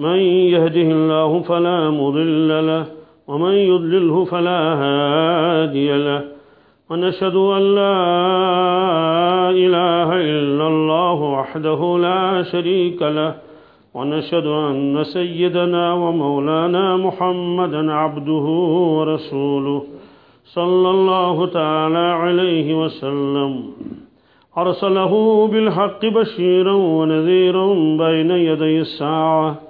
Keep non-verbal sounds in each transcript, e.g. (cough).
من يهده الله فلا مضل له ومن يضلله فلا هادي له. ونشهد أن لا إله إلا الله وحده لا شريك له. ونشهد أن سيدنا ومولانا محمدا عبده ورسوله صلى الله تعالى عليه وسلم. أرسله بالحق بشيرا ونذيرا بين يدي الساعة.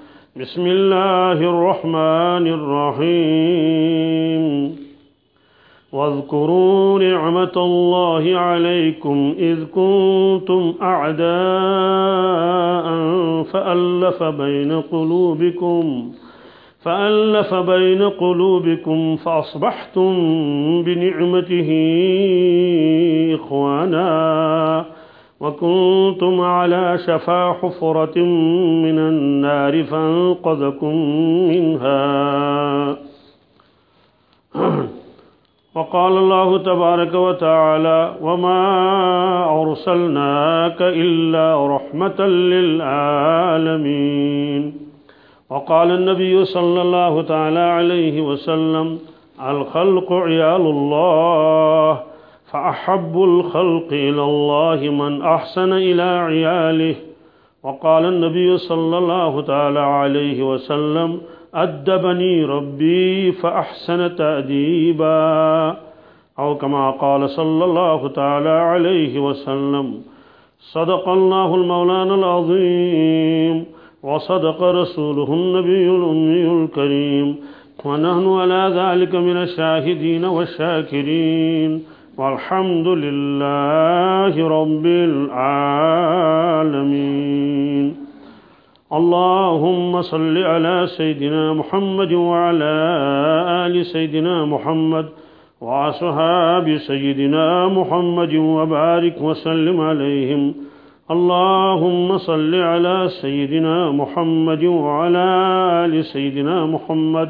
بسم الله الرحمن الرحيم. واذكروا نعمة الله عليكم إذ كنتم أعداء فألف بين قلوبكم فألف بين قلوبكم فأصبحتم بنعمته إخوانا. وكنتم على شفا حفرة من النار فانقذكم منها. (clears throat) وقال الله تبارك وتعالى وما أرسلناك إلا رحمة للعالمين. وقال النبي صلى الله تعالى عليه وسلم الخلق عيال الله. فأحب الخلق إلى الله من أحسن إلى عياله. وقال النبي صلى الله تعالى عليه وسلم أدبني ربي فأحسن تأديبا. أو كما قال صلى الله تعالى عليه وسلم صدق الله المولان العظيم وصدق رسوله النبي الأمي الكريم. ونحن على ذلك من الشاهدين والشاكرين. والحمد لله رب العالمين. اللهم صل على سيدنا محمد وعلى آل سيدنا محمد وأصحاب سيدنا محمد وبارك وسلم عليهم. اللهم صل على سيدنا محمد وعلى آل سيدنا محمد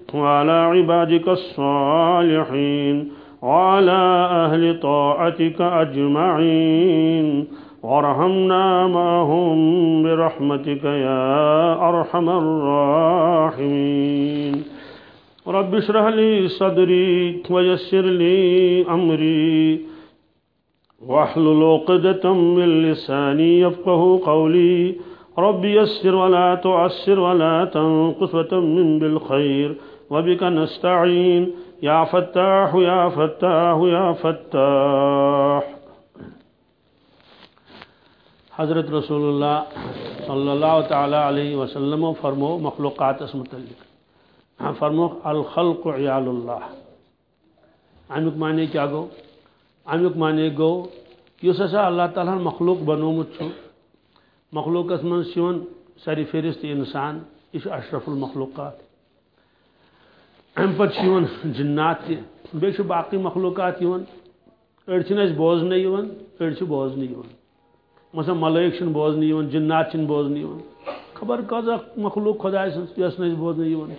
وعلى عبادك الصالحين وعلى أهل طاعتك أجمعين. وارحمنا معهم برحمتك يا أرحم الراحمين. رب اشرح لي صدري ويسر لي أمري. واحلل عقدة من لساني يفقه قولي. رب يسر ولا تعسر ولا تنقص وتمن بالخير. وبك نستعين. يا فتاح يا فتاح يا فتاح. حضرت رسول اللہ صلی اللہ تعالی علیہ وسلم فرمو مخلوقات اس متعلق فرمو الخلق عیال اللہ امیک معنی کیا گو؟ امیک معنی گو اس ہسا اللہ تعالیٰ مخلوق بنومت مخلوق من سری فہرست انسان یہ اشرف المخلوقات. ام پتہ جنات تہ باقی مخلوقات اڑ بوزن أڑ بوزن مثلا ملائک بوزن جنات بوزن خبر کز مخلوق خدا یس نس بوزن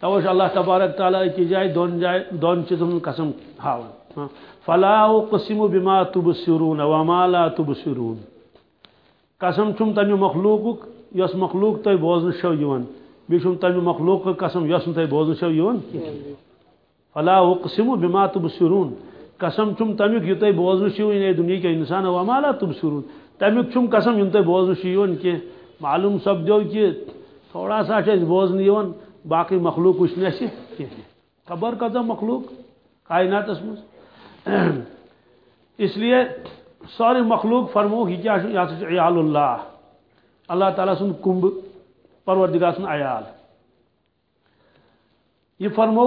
توش اللہ تبارک تعالیٰ کی جائے، دون جائے، دون چیزن قسم ہاؤن فلا قسم بما تبصرون وما لا تبصرون. قسم چھم تمہ مخلوق یس مخلوق تہ بوزن شو یوان بیشم تمہ مخلوق قسم یس تہ بوزن شو یوان فلا اقسم بما تبصرون۔ قسم چھم تمیک اچھا یہ تہ بوزن شو ان دنیا کے انسان وما لا تبصرون۔ تمیک چھم قسم یم تہ بوزن شو یوان کہ معلوم سپدو کہ تھوڑا سا چھ بوزن یوان باقی مخلوق کچھ نہ خبر کتا مخلوق، کائنات مز اس لیے سارے مخلوق فرمو یہ کیا یہ عیال اللہ۔ اللہ تعالیٰ سن کمب پروردگار سن عیال۔ یہ فرمو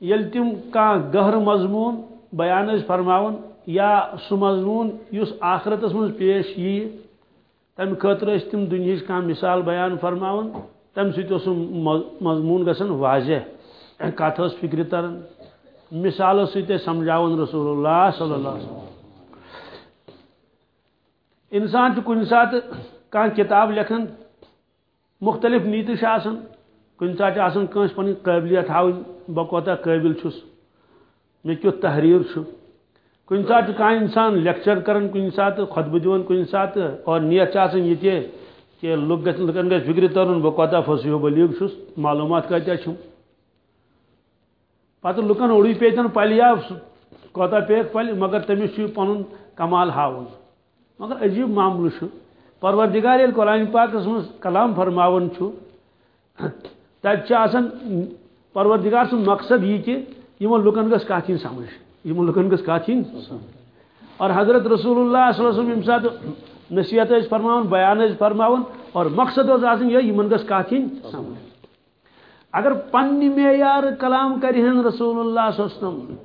یل تم کان گہر مضمون بیان فرماون یا سہ مضمون اس آخرتس من پیش یہ تمہ خاطر تم دنیا کان مثال بیان فرماون تم سی مضمون گھن واضح کت فکر تران مثال سی سمجھاون رسول اللہ صلی اللہ علیہ وسلم۔ انسان کن سات کان کتاب لکھن مختلف نیتش آسان کن سات کنس پن قابلیت ہاؤن بہ قابل چھس۔ مے کیت تحریر کن سات کان انسان لیکچر کرن، کن سات خطبہ دیون کن سات اور نیت آسان یہ کہ لوگ گھن لکن گھر فکر ترن بہ کوتا فصیح بلیغ چھس، معلومات کتیا چھم پتہ لکن اوڑی پیتن پلیا کوتا پیت پل مگر تمس چھ پنن کمال ہاؤن مگر عجیب معاملہ پروردگار یل قرآن پاک من کلام فرماون تب پروردگار سن مقصد یہ کہ یمن لکن گس کت سمجھ یمن لکن گس کت اور حضرت رسول اللہ صلی اللہ علیہ وسلم سات نصیحت فرما بیان فرما اور مقصد یہ یمن گس کت سمجھ اگر پنہ معیار کلام کرہن رسول اللہ صلی اللہ علیہ وسلم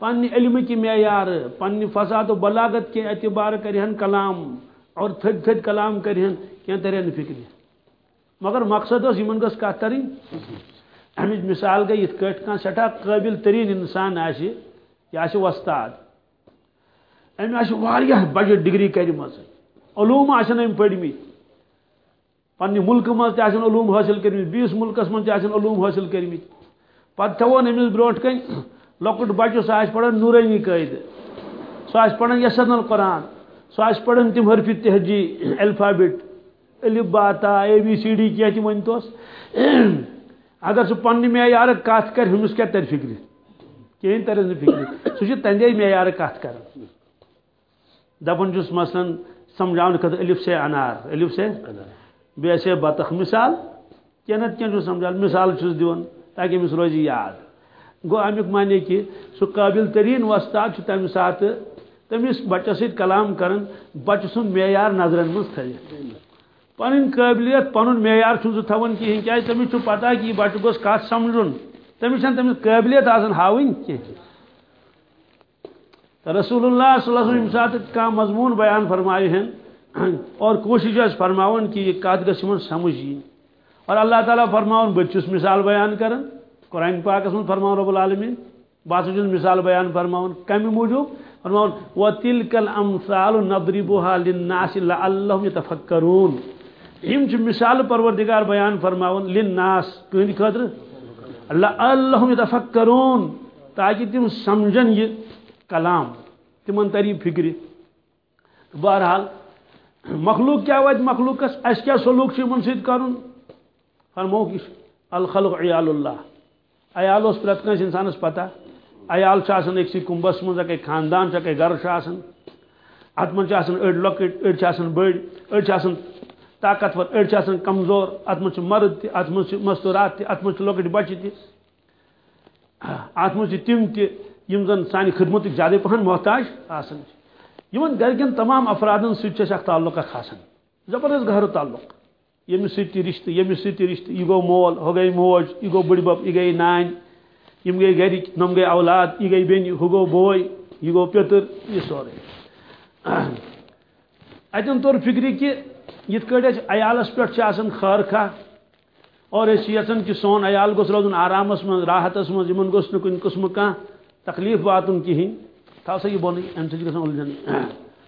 پنہ علم کی معیار پنہ فساد و بلاغت کے اعتبار کرہن کلام اور تھد تھد کلام کرہن کیا ترین فکر مگر مقصد اس یمن گس کت ترین۔ امچ مثال گئی یت کٹ کان سٹھا قابل ترین انسان آسی یہ آسی وستاد۔ ام آسی واریاہ بجٹ ڈگری کرمز علوم آسن ام پڑھمت پنہ ملک مز تہ علوم حاصل کرمت بیس ملکس من تہ علوم حاصل کرمت پتہ تھوون امس برونٹ کن لکٹ بچہ سہ پڑھان نورانی قید سہ پڑھان یسن القرآن۔ سہ پڑھان تم حرف تہجی الفابٹ الف باتا اے بی سی ڈی کیا تم ونتوس اگر سہ پنہ معیار کت کر ہمس کیا تر فکر کہین تر فکر سہ تندے معیار کت کر۔ دپان چھس مثلا سمجھاؤن خطر الف سے انار۔ الف سے بیسے سے بطخ۔ مثال کی نت سمجھا مثال چھس دیون تاکہ امس روزی یاد۔ گو امیک معنی کہ سہ قابل ترین وستاد تمہ سات تمس بچس ست کلام کرن، بچہ سن معیار نظرن من پن قابلیت پن معیار سہ تھوان کہین کیا تمس پتہ کہ یہ بچہ گوس کت سمجھن۔ تمس تمس قابلیت آسان ہاؤن کی۔ رسول اللہ صلی اللہ علیہ وسلم سات کا مضمون بیان فرمائے ہیں۔ اور کوشش فرماون کہ یہ کت گھ سمجھ اور اللہ تعالیٰ فرماون بچس مثال بیان کرن۔ قرآن پاک من فرمان رب العالمین۔ بات مثال بیان فرماؤن کم موجود۔ فرماؤن و تلک الامثال نضربها للناس لعلهم يتفکرون ہم چھ مثال پروردگار بیان فرماؤن، للناس کہندی خاطر لعلهم يتفکرون تاکہ تم سمجھن یہ کلام تمن تری فکر۔ بہرحال، مخلوق کیا وجہ، مخلوق اس کیا سلوک چھ من سید کرن؟ فرمو کہ الخلق عیال اللہ۔ عیال اس پرت کنس انسانس پتہ۔ عیال آسان اکسی کمبس من اکے خاندان اکے گر آسان ات من اڑ لکٹ اڑ آسان بڑ اڑ آسان طاقتور اڑ آسان کمزور۔ ات من مرد تہ ات من مستورات تہ ات من لکٹ بچہ تہ ات من تم تہ یم زن سانہ خدمت زیادہ پہن محتاج آسان گرکن تمام افرادن ست تعلق آسان زبردست گہر تعلق۔ یمس سی رشتہ یمس سی رشتہ۔ یہ گو مول ہو گئی موج یہ گو بڑ بب یہ گئی نان یم گئی گرک نم گئی اولاد یہ گئی بین ہو گو بوے یہ گو پیتر یہ سورے اتن طور فکری کہ یت کٹ عیالس پہ خار خا اور اس کہ سون عیال گوس روزن آرامس من راحتس من یمن گوس نہ کن قسم کان تکلیف واتن کہین تھا سا یہ بون ام سی گھن الجھن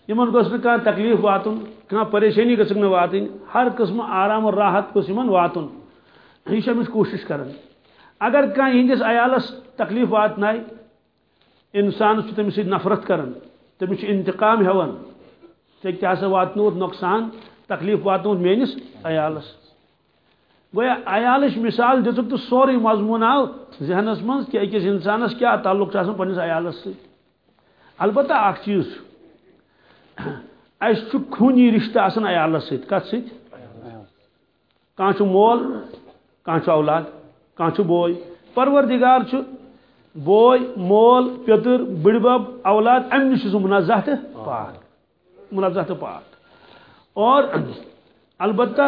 یمن گوس نا تکلیف واتن کھانا پریشانی گھک نا واتن ہر قسم آرام اور راحت گوس یمن واتن یہ امس کوشش کران اگر کھانا ہندس عیالس تکلیف واتن انسان تمس نفرت کران تمس انتقام ہیوان ٹھیک ہسا نقصان، تکلیف واتنوت میس عیالس۔ گویا عیالش مثال دتک تو سوری مضمون آو ذہنس من کہ اکس انسانس کیا تعلق پنس عیالس سی البتہ اخ چیز اس خونی رشتہ آسان عیالس ست کت ست کان مول کان اولاد۔ کان بوے پروردگار بوے مول، پتر، بڑبب، اولاد ام نش منزہ تو پاک۔ منزہ تو پاک۔ اور البتہ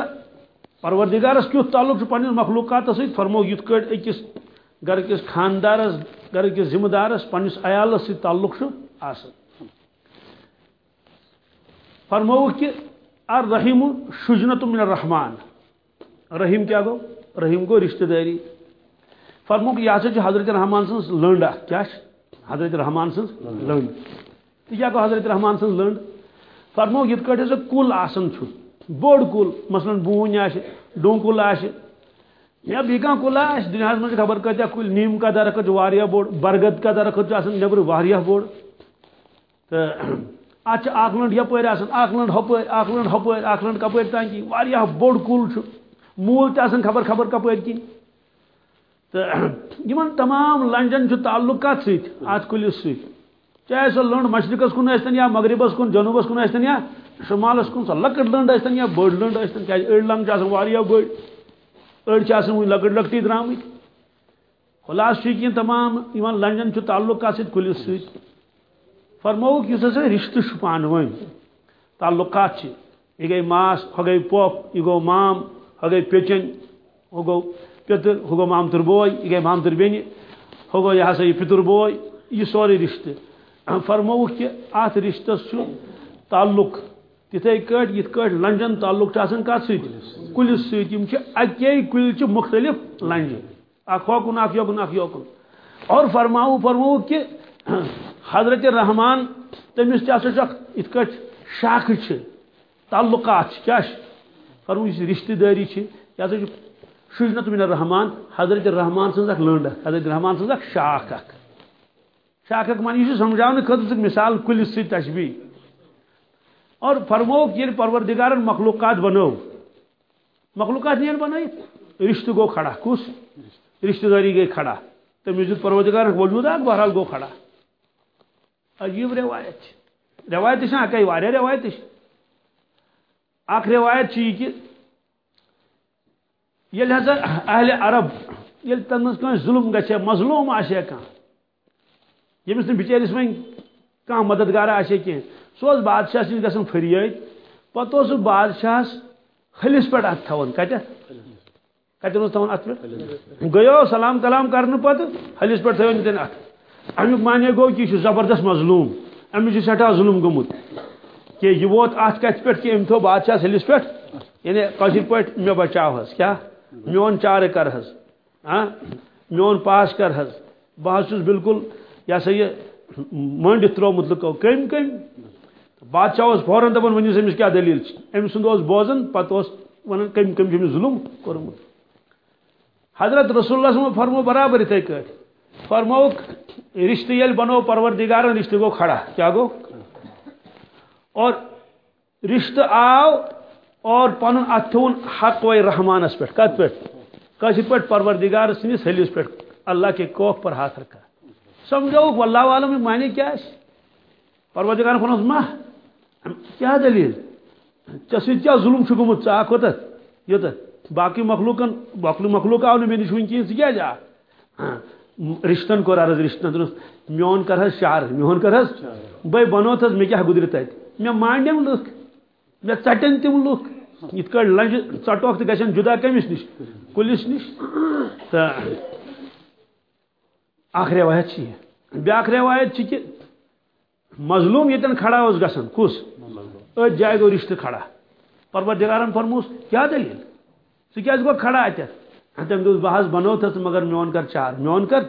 پروردگارس کیت تعلق پنس مخلوقات ست فرمو یت کٹ اکس گھر کس خاندارس گھر کس ذمہ دارس پنس عیالس ست تعلق آسان فرمو کہ الرحیم شجنت من الرحمان رحیم کیا گو؟ رحیم گو رشتہ داری۔ فرمو کہ یہ سا حضرت رحمان سن لنڈ کیا حضرت رحمان سن لنڈ. یہ کیا گو حضرت رحمان سن لنڈ. فرمو یہ کٹ کل چھو. بوڑ کل مثلا بون آش ڈون کل آش یا بی کان کل آش دنیا من خبر کتیا کل نیم کا درخت بوڑ برگد کا درخت نبر بوڑ. تو (clears throat) ات لنڈ یپر لنڈ ہپر اخ لنڈ ہپر اخ لنڈ کپر تان واریاہ بوڑ کل مول تہ خبر خبر کپر کن تو (clears throat) یمن تمام لنجن تعلق کت ست ات کلس ست چاہے سو لنڈ مشرقس کن ٲسۍتن یا مغربس کن جنوبس کن ٲسۍتن یا شمالس کن سو لکٹ لنڈ ٲسۍتن یا بٔڑ لنڈ ٲسۍتن کیازِ أڑۍ لنگ آسان واریاہ بٔڑ أڑۍ چھِ آسان وٕنۍ لۄکٕٹۍ لۄکٹی درٛامٕتۍ خلاص چھُ کینٛہہ تمام یمن لنجن چھُ تعلق کتھ سۭتۍ کُلِس سۭتۍ فرموک اس ہسا رشتہ پان ون تعلقات یہ گئی ماس ہو گئی پوپ یہ گو مام ہو گئی پیچن ہو گو پتر ہو گو مامتر بوے یہ گئی مامتر بین ہو گو یہ ہسا یہ پتر بوے یہ سوری رشتہ فرموک کہ ات رشتس تعلق تتھے کٹ یت کٹ لنجن تعلق آسان کت ست کلس ست اکی کل مختلف لنجہ اخ ہوکن اخ یوکن اخ یوکن اور فرماو فرمو کہ حضرت رحمان تمس ات کٹ شاخ تعلقات کیا فرمو اس رشتہ داری یہ ہسا شجنت من الرحمان حضرت رحمان سن لنڈ حضرت رحمان سن شاخ اخ شاخ اخ مان یہ سمجھانے خاطر مثال کلس سی تشبی اور فرموک یہ پروردگارن مخلوقات بنو مخلوقات نہیں بنائت رشتہ گو کھڑا کس رشتہ داری گئی کھڑا. تمس دیت پروردگار وجود بہرحال گو کھڑا. عجیب روایت. روایت اکی واریاہ روایت اخ روایت یہ کہ یل ہسا اہل عرب، یل تن مز ظلم گژھے مظلوم آسے کان یمس نہ بچٲرِس وۄنۍ کانٛہہ مددگار آسے کینٛہہ سُہ اوس بادشاہس نِش گژھان فریٲد پتہٕ اوس سُہ بادشاہس ہلس پٮ۪ٹھ اتھ تھاوان کتٮ۪تھ کتٮ۪ن اوس تھاوان اتھ پٮ۪ٹھ گٔیو سلام کلام کرنہٕ پتہٕ ہلس پٮ۪ٹھ تھٲوِن تٔمۍ اتھ امیک معنی گو کہ یہ زبردست مظلوم امس سٹھا ظلم گومت کہ یہ ووت ات کت پہ کہ ام تھو بادشاہ ہلس پہ یعنی کشر پہ مے بچاو حس کیا؟ میون چار کر حس میون پاس کر حس بہ حس بالکل یہ سا یہ منڈت ترومت لکو کم کم بادشاہ اس فوراً دپان ونس امس کیا دلیل ام سند بوزان پتہ ونان کم کم ظلم کورمت حضرت رسول اللہ صلی اللہ فرمو برابر اتھے کٹ فرموک رشتہ یل بنو پروردگار رشتہ گو کھڑا۔ کیا گو؟ اور رشتہ آو اور پن اتون حق و رحمانس پہ کت پہ کش پہ پروردگار سنس ہلس پہ اللہ کے کوک پر ہاتھ رکھا. سمجھو اللہ عالم معنی کیا ہے پروردگار فنس ما کیا دلیل؟ ٹھیک کیا ظلم گومت ٹھیک ہوتا یہ باقی مخلوقن باقی مخلوق آو نش ون کھین ثہ کیا رشتن کور عرض رشتن میون کر حس شعر میون کر حس بے بنو تھس مے کیا گزر تت مے مانڈم لک مے ژٹن تم لک یت کڑ لنج ژٹوک تہ گژھن جدا کمس نش کلس نش تا اخ روایت چھ بیاکھ روایت چھ کہ مظلوم یتن کھڑا اس گژھن کس ات جائے گو رشتہ کھڑا پروردگارن فرموس کیا دلیل سہ کیا گو کھڑا اتت تم دس بہت بنو تھس مگر میون کر چار میون کر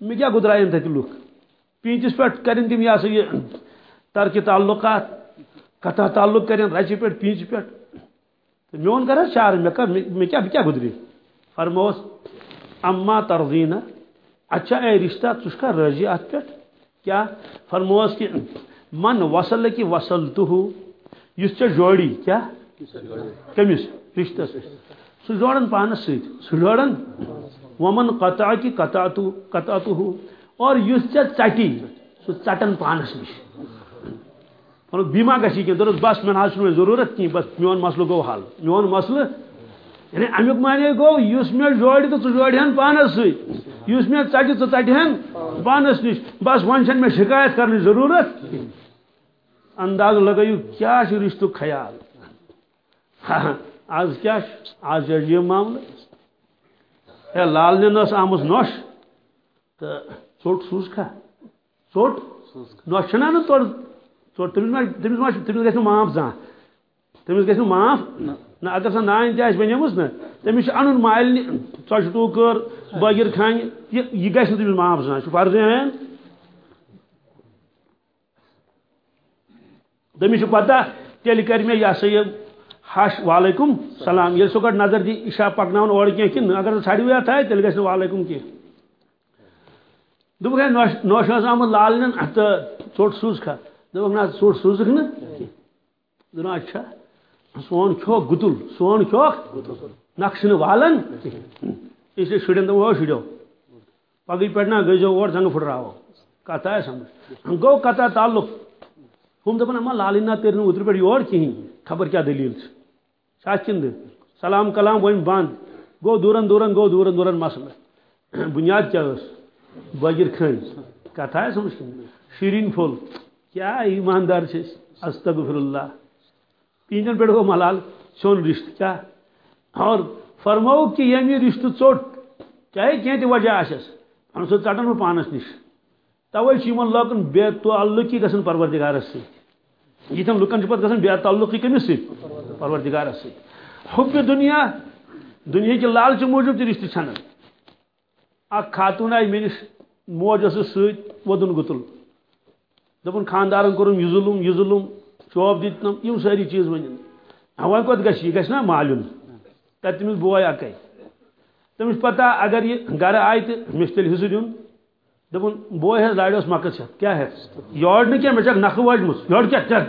مے کیا گدرائن تک لوک پیچس پہ کریں تم یہ سا یہ ترک تعلقات کتھا تعلق کریں رچہ پہ پیچ پہ میون کر چار مے کر میں کیا کیا گزری؟ فرموس اما ترزینہ اچھا اے رشتہ ثہ کر راضی ات پہ کیا؟ فرموس کہ من وصل کی وصل تو اس جوڑی، کیا؟ کمس رشتہ سہ جوڑن پانس ست سہ جوڑن ومن قطع کی قطع تو قطع تو اور اس ٹی سہ ٹن پانس نش بیما گی کی دس بس میں حاصل ضرورت کی بس میون مسئلہ گو حل۔ میون مسئلہ یعنی امیک معنی گو اس میں جوڑ تو ژٕ ہن پانس ست اس میں ٹھہ ژٕ ٹھہ ہن پانس نش بس ون چھن میں شکایت کرنے ضرورت انداز لگائیو، کیا رشتہ خیال؟ آز کیا آز یہ معاملہ۔ ہے لال نے نس آمس نوش۔ تو ژوٹ سوز کھا ژوٹ نوش چھنا نا تور ژوٹ تمس تمس ما تمس گژھِ نہٕ معاف زان تمس گژھِ نہٕ معاف نہ اگر سا نان تہ آسہِ بنیمٕژ نا تٔمِس چھُ اَنُن مالنہِ ژۄچہِ ٹوٗکر بٲگِر کھانہِ یہِ یہِ گژھِ نہٕ تٔمِس معاف زان چھُ فرض عین تٔمِس چھُ پتہ تیٚلہِ کَرِ مےٚ یہِ ہسا یہِ ہش وعلیکم سلام ییٚلہِ سُہ گۄڈٕ نظر دی یہِ چھا پکناوُن اورٕ کینٛہہ کِنہٕ اگر ژھڑِ ویا تھایہِ تیٚلہِ گژھِ نہٕ وعلیکم کینٛہہ دوٚپُکھ ہے نوش نوش ٲس آمُت لالنٮ۪ن تہٕ ژوٚٹ سوٗزکھا دوٚپُکھ نہ ژوٚٹ سوٗزٕکھ نہٕ؟ کینٛہہ دوٚپُن اچھا۔ سون کھیوکھ گُتُل، سون کھیوکھ نقشہٕ نہٕ والان اس لیے شُرٮ۪ن دوٚپ او شُرٮ۪و پگہٕے پٮ۪ٹھ نا گٔژھۍزیو اور زنٛگہٕ پھٕٹراوو کتھ آے سمجھ گوٚو کتھا تعلق۔ ہم دپان اما لالٕنۍ نا تٔرۍ نہٕ اوترٕ پٮ۪ٹھ یور کِہیٖنۍ خبر کیا دلیل سات کن سلام کلام ون بند گو دورن دورن، گو دورن دورن مسئلہ بنیاد کیا اس باگر کھن کتھا ہے سمجھ شیرین پھول۔ کیا ایماندار سے استغفر اللہ تینن پہ گو ملال، سون رشتہ کیا اور فرمو کہ یمی رشتہ ژوٹ چاہے کینٛہہ تہِ وجہ آسٮ۪س پَنُن سُہ ژٹان بہٕ پانس نِش۔ تَوَے چھِ لوکن بے تعلقی گژھان پروردگارس سۭتۍ یتن لکن پہ گھن بے تعلقی کمس سی؟ پروردگارس سی۔ حب دنیا دنیا کے لالچ موجود تہ رشتہ چھنن۔ اخ خاتون آئی مے نش موج اس ست ودن گتل۔ دپن خاندارن کورم یہ ظلم یہ ظلم شوب دتنم یم ساری چیز ونن وۄنۍ کوٚت گژھِ یہِ گژھِ نا مالیُن تتہِ تٔمِس بوے اکے تٔمِس پتہ اگر یہِ گرٕ آیہِ تہٕ مےٚ چھُ تیٚلہِ حِصہٕ دیُن دپن بوے حض لاڑیوس مکس ہتھ کیا ہے؟ یور نہ کیا مے نخ واجمس یور کیا چل۔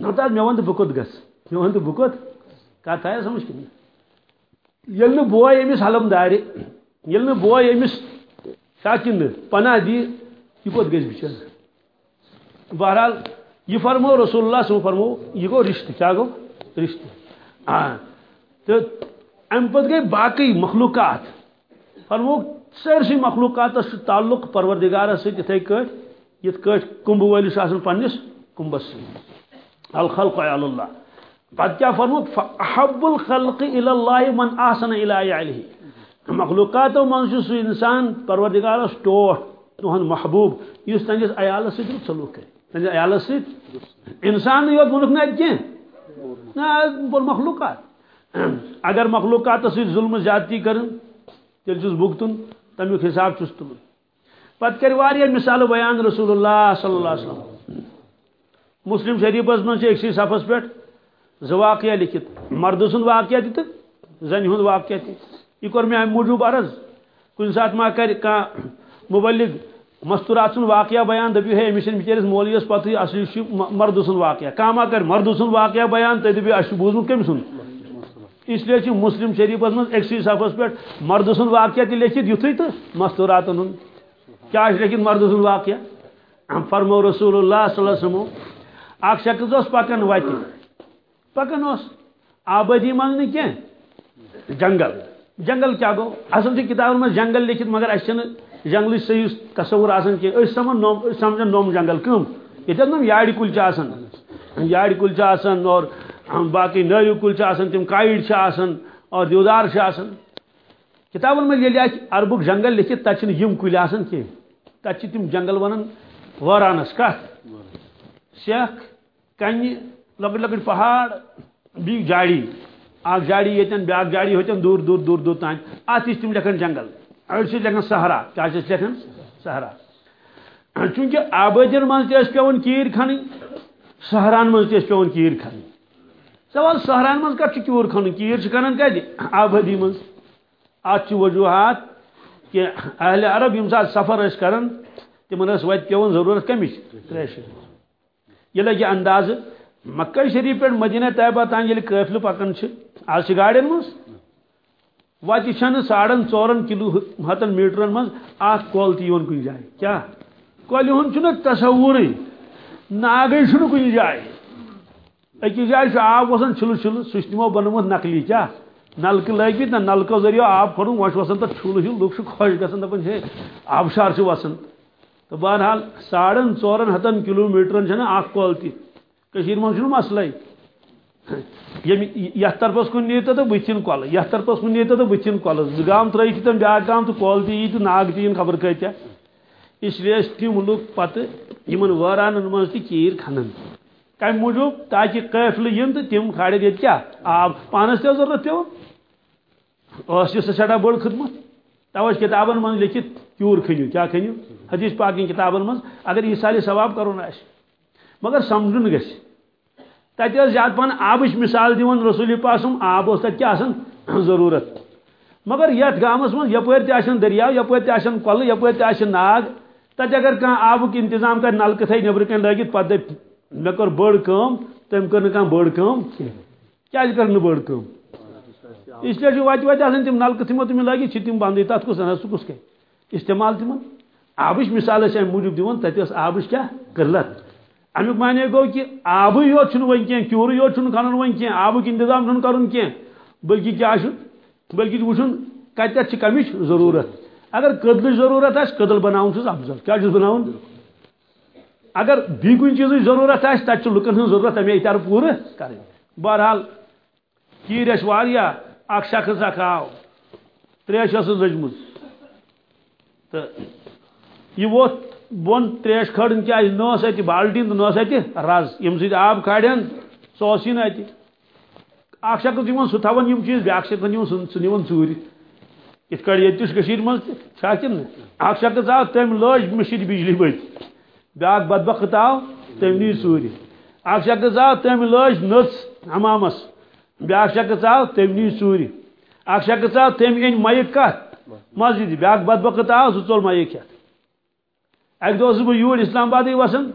نہ تا مے ون بہ کوت گس۔ مے ون بہ کوت کتھ آیا سمجھ کن یل نہ بوے امس حلم دار یل نہ بوے امس شاکن پناہ دی، یہ کوت گس بچن بہرحال، یہ فرمو، رسول اللہ صلی فرمو، یہ گو رشتہ، کیا گو رشتہ۔ تو ام پت گئی باقی مخلوقات۔ فرمو سرسی مخلوقات تعلق پروردگار ستھے کٹ یت کٹ کمب ولس پنس کمبس۔ الخلق علی اللہ۔ پتہ کیا فرمو؟ احب الخلق الى اللہ من احسن الى علیہ مخلوقات من سہ انسان پروردگارس ٹوٹ تہن محبوب۔ اس تنس عیالس ست سلوک کرے تنس عیالس ست انسان یوت ونک نا کین بول مخلوقات اگر مخلوقات ست ظلم زیادتی کرن تیل چھس بھگتن تمیک حساب چھس تلن پتہ کر واریاہ مثال بیان رسول اللہ صلی اللہ علیہ وسلم مسلم شریفس من اکسی صفس پہ زٕ واقعہ لکھت مرد سند واقعہ تہ زن ہند واقعہ تہ یہ کور میں موجوب عرض کن سات ما کر کان مبلغ مستورات سن واقعہ بیان دپیو ہے امس بچارس مولویس پتہ اصل مرد سند واقعہ۔ کان ما کر مرد سند واقعہ بیان تہ دپیو اس بوزمت کم سن۔ اس لیے مسلم شریفس من اکسی صفس پہ مرد سن واقعہ تہ لکھت یتھے تو مستورات کیا لکھت مرد سن واقعہ؟ فرمو رسول اللہ صلی اللہ علیہ وسلم اخ شخص اس پکان وتہ پکان اس آبادی من کی جنگل۔ جنگل کیا گو؟ اصل چھ کتابن من جنگل لکھت مگر اس جنگل صحیح تصور آسان کی اس سمجھ نوم سمجھن نوم جنگل کم یہ نوم یاڑ کل چھ آسان۔ یاڑ کل چھ آسان اور باقی نیو کل آسان، تم کائڈ آسان اور دیودار آسان۔ کتابن من یلی عربک جنگل لکھت تت یم کل آسان کی تت تم جنگل ونان وارانس کت سیکھ کنہ لکٹ لکٹ پہاڑ بی جاڑی۔ اخ جاڑی یتن بیاکھ جاڑی ہوتن دور دور دور دور تان ات تم لکھن جنگل۔ اڑ سے لکھن سہارا کیا لکھن سہارا۔ چونکہ آبادین من پیون کیر کھن سہران من پیون کیر کھن سوال سہران من کت کیور کھن کیر کھنان کت آبادی من ات وجوہات کہ اہل عرب یم سات سفر کران تمن وت پیون ضرورت کمچ تریش۔ یہ لگہ انداز مکہ شریف پہ مدینہ طیبہ تان یل قافلہ پکان آج گاڑین مز وتہ چھن ساڑن ژورن کلو ہتن میٹرن مز اخ کول تہ کن جائے۔ کیا؟ کول ہند تصور ناگے کن جائے۔ اکس جائے آب وسان چھل چھل سہ تمو نقلی۔ کیا؟ نلکہ لگت نا نلکو ذریعہ آب کھڑن وش وسان تو ٹھل ہل لوگ خوش گھن دپان ہے آبشار وسان تو بہرحال ساڑن ژورن ہتن کلو میٹرن چھنا اخ کول تہ من مسئلے یعنی یت طرفس کن نیتو تو بتھن کل یت طرفس کن نیتو تو بتھن کل زٕ گام ترٲیِتھ تم بیاکھ گام تو کول تہِ یی تہٕ ناگ تہِ یِن خبر کۭتیاہ اس لیے تم لُکھ پتہٕ یِمن وٲرانن منٛز تہِ کیٖر کھنان کمہِ موٗجوٗب تاکہِ قٲفلہٕ یِن تہٕ تِم کھالن ییٚتہِ کیٛاہ آب پانس تہِ ضروٗرت پیوٚن ٲس یہِ سۄ سٮ۪ٹھاہ بٔڑ خدمت۔ توے کِتابن منٛز لیکھِتھ کیوٗر کھٔنِو کیٛاہ کھٔنِو حدیث پاکِن کِتابن منٛز۔ اگر یہِ سالہِ ثواب کرُن آسہِ مگر سمجھُن گژھِ تتہ زیادہ پہن آبچ مثال دِوان رسول پاسم، آب اس تک کیا ضرورت۔ مگر یت گامس من یپر تہ دریاو یپر تہ کل یپر تہ ناگ تت اگر کان آبک انتظام کر، نلکہ تھے نبر کن لگت پتہ مے کر بڑ کم تم کر بڑ کم کیا کر بڑ کم اس لیے وت وت آسان تم نلکہ تمو تم لگت تم بندی تت کس سہ کس کہ استعمال تمن۔ آبچ مثال ام موجود دِوان، تتہِ آبچ کیا قلت۔ امیک معنی گو کہ آب یوت ون کی کیور یوت کھنن ون کی آبک انتظام کرن کی بلکہ کیا بلکہ وچن کتت کمچ ضرورت اگر کدل ضرورت آس کدل بناؤن چھس افضل کیا چھس بناؤن اگر بی کن چیز ضرورت آس تت لکن ہن ضرورت امی اتار پور کریں بہرحال کیر اس واریا اخ شخص اخ آو تریش اس لجمز تو یہ ووت بون تریش کھڑن کیا نس اتہ بالٹین تو نس اتہ رز یم سی آب کھڑن سہ نا اتہ اخ شخص یمن سہ تھوان یم چیز بیاکھ شخص نِوان سہ نِوان ژوٗرِ یِتھ کٔٹھۍ ییٚتہِ تہِ چھُ کٔشیٖرِ منٛز تہِ چھا کِنہٕ اکھ شخص آو تٔمۍ لٲج مٔشیٖد بجلی بٔتۍ بیاکھ بدبخت آو تٔمۍ نی ژوٗرِ اکھ شخص آو تٔمۍ لٲج نٔژ حمامس بیاکھ شخص آو تٔمۍ نی ژوٗرِ اکھ شخص آو تٔمۍ أنۍ مایِک کتھ مسجد بیاکھ بدبخت آو سُہ ژوٚل مایِک ہٮ۪تھ اک دہ بہ یور اسلام آباد وسان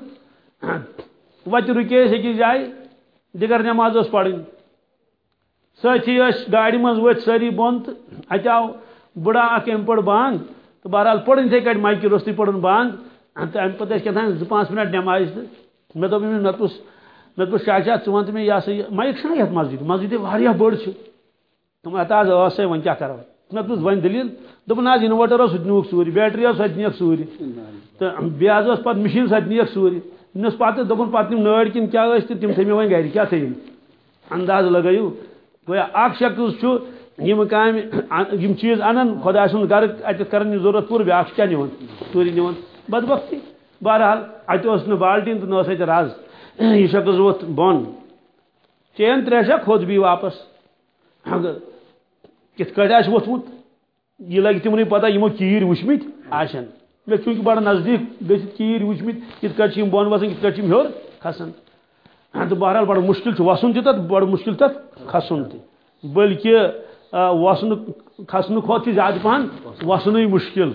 وتہ رکے أکس جائے دگر نماز اس پڑھن ساتھی گاڑی من وت ساری بون تو ات آو بڑا اک ام پڑ بانگ، تو بہرحال پڑھن تھے کٹ مائکی روستی پڑھن بانگ، تو ام پتہ کتان ز پانچ منٹ نماز تو مے دوپ مے پوس مے پوس چاچا ژٕ ون مے یہ سا مائک چھنا یتھ مسجد مسجد واریاہ بڑ چھ۔ تم ات آز ٲسے وۄنۍ کیٛاہ کرو مے پوس وۄنۍ دلیل دوٚپُن حظ جی اِنوٲٹر اوس سُہ تہِ نیوٗکھ ژوٗرِ بیٹری ٲس سۄ تہِ نِیَکھ ژوٗرِ تہٕ بیٚیہِ حظ ٲس پَتہٕ مِشیٖن سۄ تہِ نِیَکھ ژوٗرِ نس پتہٕ دوٚپُن پتہٕ تِم نٲڑۍ کِنۍ کیٛاہ ٲسۍ تہٕ تِم تھٲے مےٚ وۄنۍ گرِ کیٛاہ تھٲیِم انداز لگٲیِو گویا اکھ شخص چھُ یِم کامہِ یِم چیٖز اَنان خۄدا سُنٛد گرٕ اَتٮ۪تھ کران یہِ ضروٗرت پوٗرٕ بیٛاکھ چھُ کیٛاہ نِوان ژوٗرِ نِوان بدبختی۔ بہرحال اَتہِ اوس نہٕ بالٹیٖن تہٕ نہ ٲس اَتہِ رز یہِ شخص ووٚتھ بۄن چین ترٛےٚ شا کھوٚت بیٚیہِ واپس اگر کِتھ کٲٹھۍ آسہِ ووٚتھمُت یہ لگہ تمن پتہ یمو کیر وچمت آشن مے چونکہ بڑا نزدیک گژھت کیر وچمت کت کٹ بون وسان کت کٹ ہور کھسان تو بہرحال بڑا مشکل وسن تہ بڑا مشکل تک کھسن تہ بلکہ وسن کھسن کھوت زیادہ پہن وسن مشکل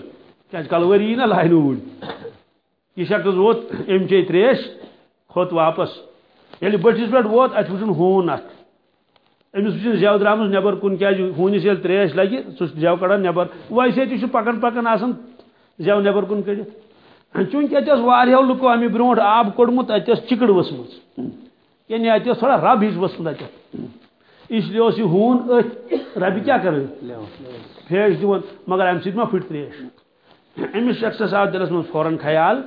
کیا کلوری نا لائن اوڑ یہ شخص ووت ام چے تریش کھوت واپس ییٚلہِ بٔٹھِس پٮ۪ٹھ ووت اَتہِ وٕچھُن ہوٗن اکھ أمِس وٕچھُن زٮ۪و درٛامٕژ نٮ۪بر کُن کیٛازِ ہوٗنِس ییٚلہِ ترٛیش لگہِ سُہ چھُ زٮ۪و کڑان نٮ۪بر ویسے تہِ چھُ پکان پکان آسان زٮ۪و نٮ۪بر کُن کٔڑِتھ چوٗنٛکہِ اَتہِ ٲس واریاہو لُکو اَمہِ برونٛٹھ آب کوٚڑمُت اَتہِ ٲس چِکڑ ؤژھمٕژ یعنی اَتہِ ٲس تھوڑا رب ہِش ؤژھمٕژ اَتٮ۪تھ اس لیے اوس یہِ ہوٗن أتھۍ ربہِ کیٛاہ کران پھیش دِوان مگر اَمہِ سۭتۍ ما پھٕٹۍ ترٛیش أمِس شخصس آو دِلس منٛز فوراً خیال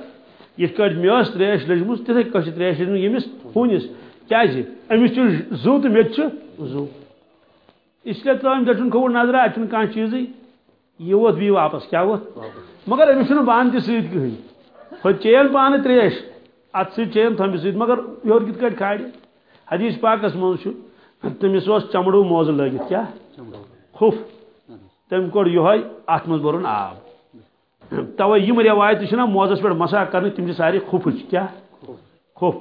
یِتھ کٲٹھۍ مےٚ ٲس ترٛیش لٔجمٕژ تِتھٕے کٲٹھۍ چھِ ترٛیش لٔجمٕژ ییٚمِس ہوٗنِس کیٛازِ أمِس چھُ زُو تہٕ مےٚ تہِ چھُ زُو اس لیے ترٛٲوٕم دٔچھُن کھووُر نظرا اَتہِ چھُنہٕ کانٛہہ چیٖزٕے یہِ ووت بیٚیہِ واپس کیٛاہ ووت مگر أمِس چھُنہٕ بانہٕ تہِ سۭتۍ کٕہٕنۍ ہُہ چین پانہٕ ترٛیش اَتھ سۭتۍ چین تھٲومٕژ سۭتۍ مگر یورٕ کِتھ کٲٹھۍ کھالہِ حدیٖث پاکس منٛز چھُ تٔمِس اوس چمڑوٗ موزٕ لٲگِتھ کیٛاہ کھُف تٔمۍ کوٚڑ یِہوے اَتھ منٛز بوٚرُن آب توے یم روایت چھنا موزس پہ مسا کرنے تم ساری خفچ کیا خف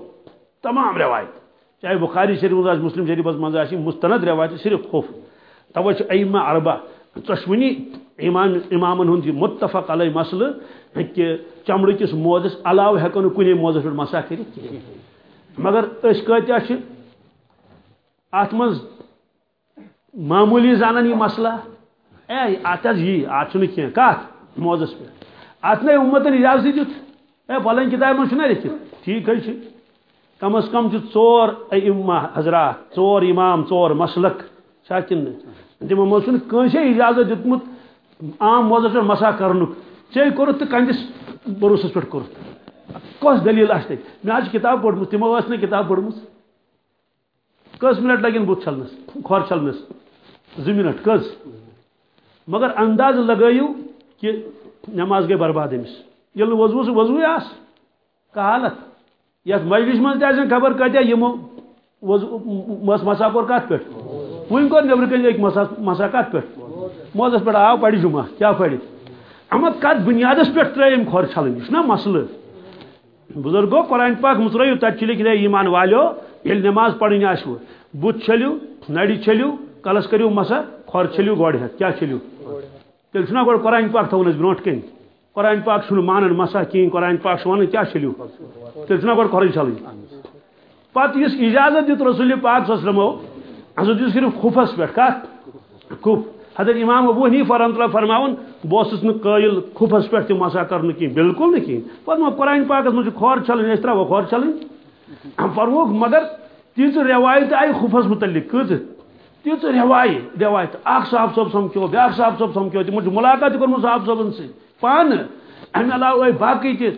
تمام روایت چاہے بخاری شریف آس مسلم شریف مز آ مستند روایت صرف خف توے ایمہ اربا ژشونی امام امامن ہند جی، متفق علیہ مسئلہ کہ چمڑ کس موزس علاوہ ہیکو نہ کنے موزس پہ مسا کر مگر اس کتیا ات مز معمولی زانن یہ مسئلہ؟ اے ات یہ ات کی کت موزس پہ ات نے امتن اجازت دیت۔ اے فلن کتاب من لکھت ٹھیک ہے کم از کم ژور ائمہ حضرات، ژور امام، ژور مسلک شاکن تمو من کنسے اجازت دیتمت عام موزس پہ مسا کرنک۔ ٹھیک کورت تو کندس بروسس پہ کورت کس دلیل آس مے آج کتاب پڑھ تمو نا کتاب پڑھم کس منٹ لگن بت چھلنس؟ کھور چھلنس۔ زٕ منٹ کس مگر انداز لگٲیو کہ نماز گئی برباد امس یل وضو سے وضو آس کہ حالت یت مجلس من تین خبر کتیا یمو مس مسا کور کت پہ ون کور نبر کن ایک مسا کت پہ موزس پہ آو پڑی جمعہ کیا پڑی اما کت بنیادس پہ تریم کھور چھلن یہ مسئلہ بزرگو، قرآن پاک مترو تت لکھ ایمان والو یل نماز پڑھنی آسو بت چھلو، نڑی چھلو، کلس کرو مسا، کھور چھلو، گوڑ ہتھ کیا چھلو؟ تیل گوڑ قرآن پاک تھون برونٹ کن قرآن پاک چھن مانن مسا کین قرآن پاک ون کیا چھلو تیل چھنا گوڑ کھور چھلن پتہ اس اجازت دیت رسول پاک صلی اللہ علیہ وسلم حضرت اس صرف خفس پہ کت خف حضرت امام ابو حنیفہ رحمۃ اللہ فرماون بہس نا قائل خفس پہ تم مسا کرنے کی، بالکل نا کہیں پتہ قرآن پاکس من کھور چھلن اس طرح کھور چھلن فرموک، مگر تیز روایت آئی خفس متعلق کت تیز روایت روایت. اخ صاحب صاحب سمکھو بیاکھ صاحب صاحب سمکھو تمو ملاقات کورمت صاحب صاحبن سی پان امہ علاوہ آئی باقی تہ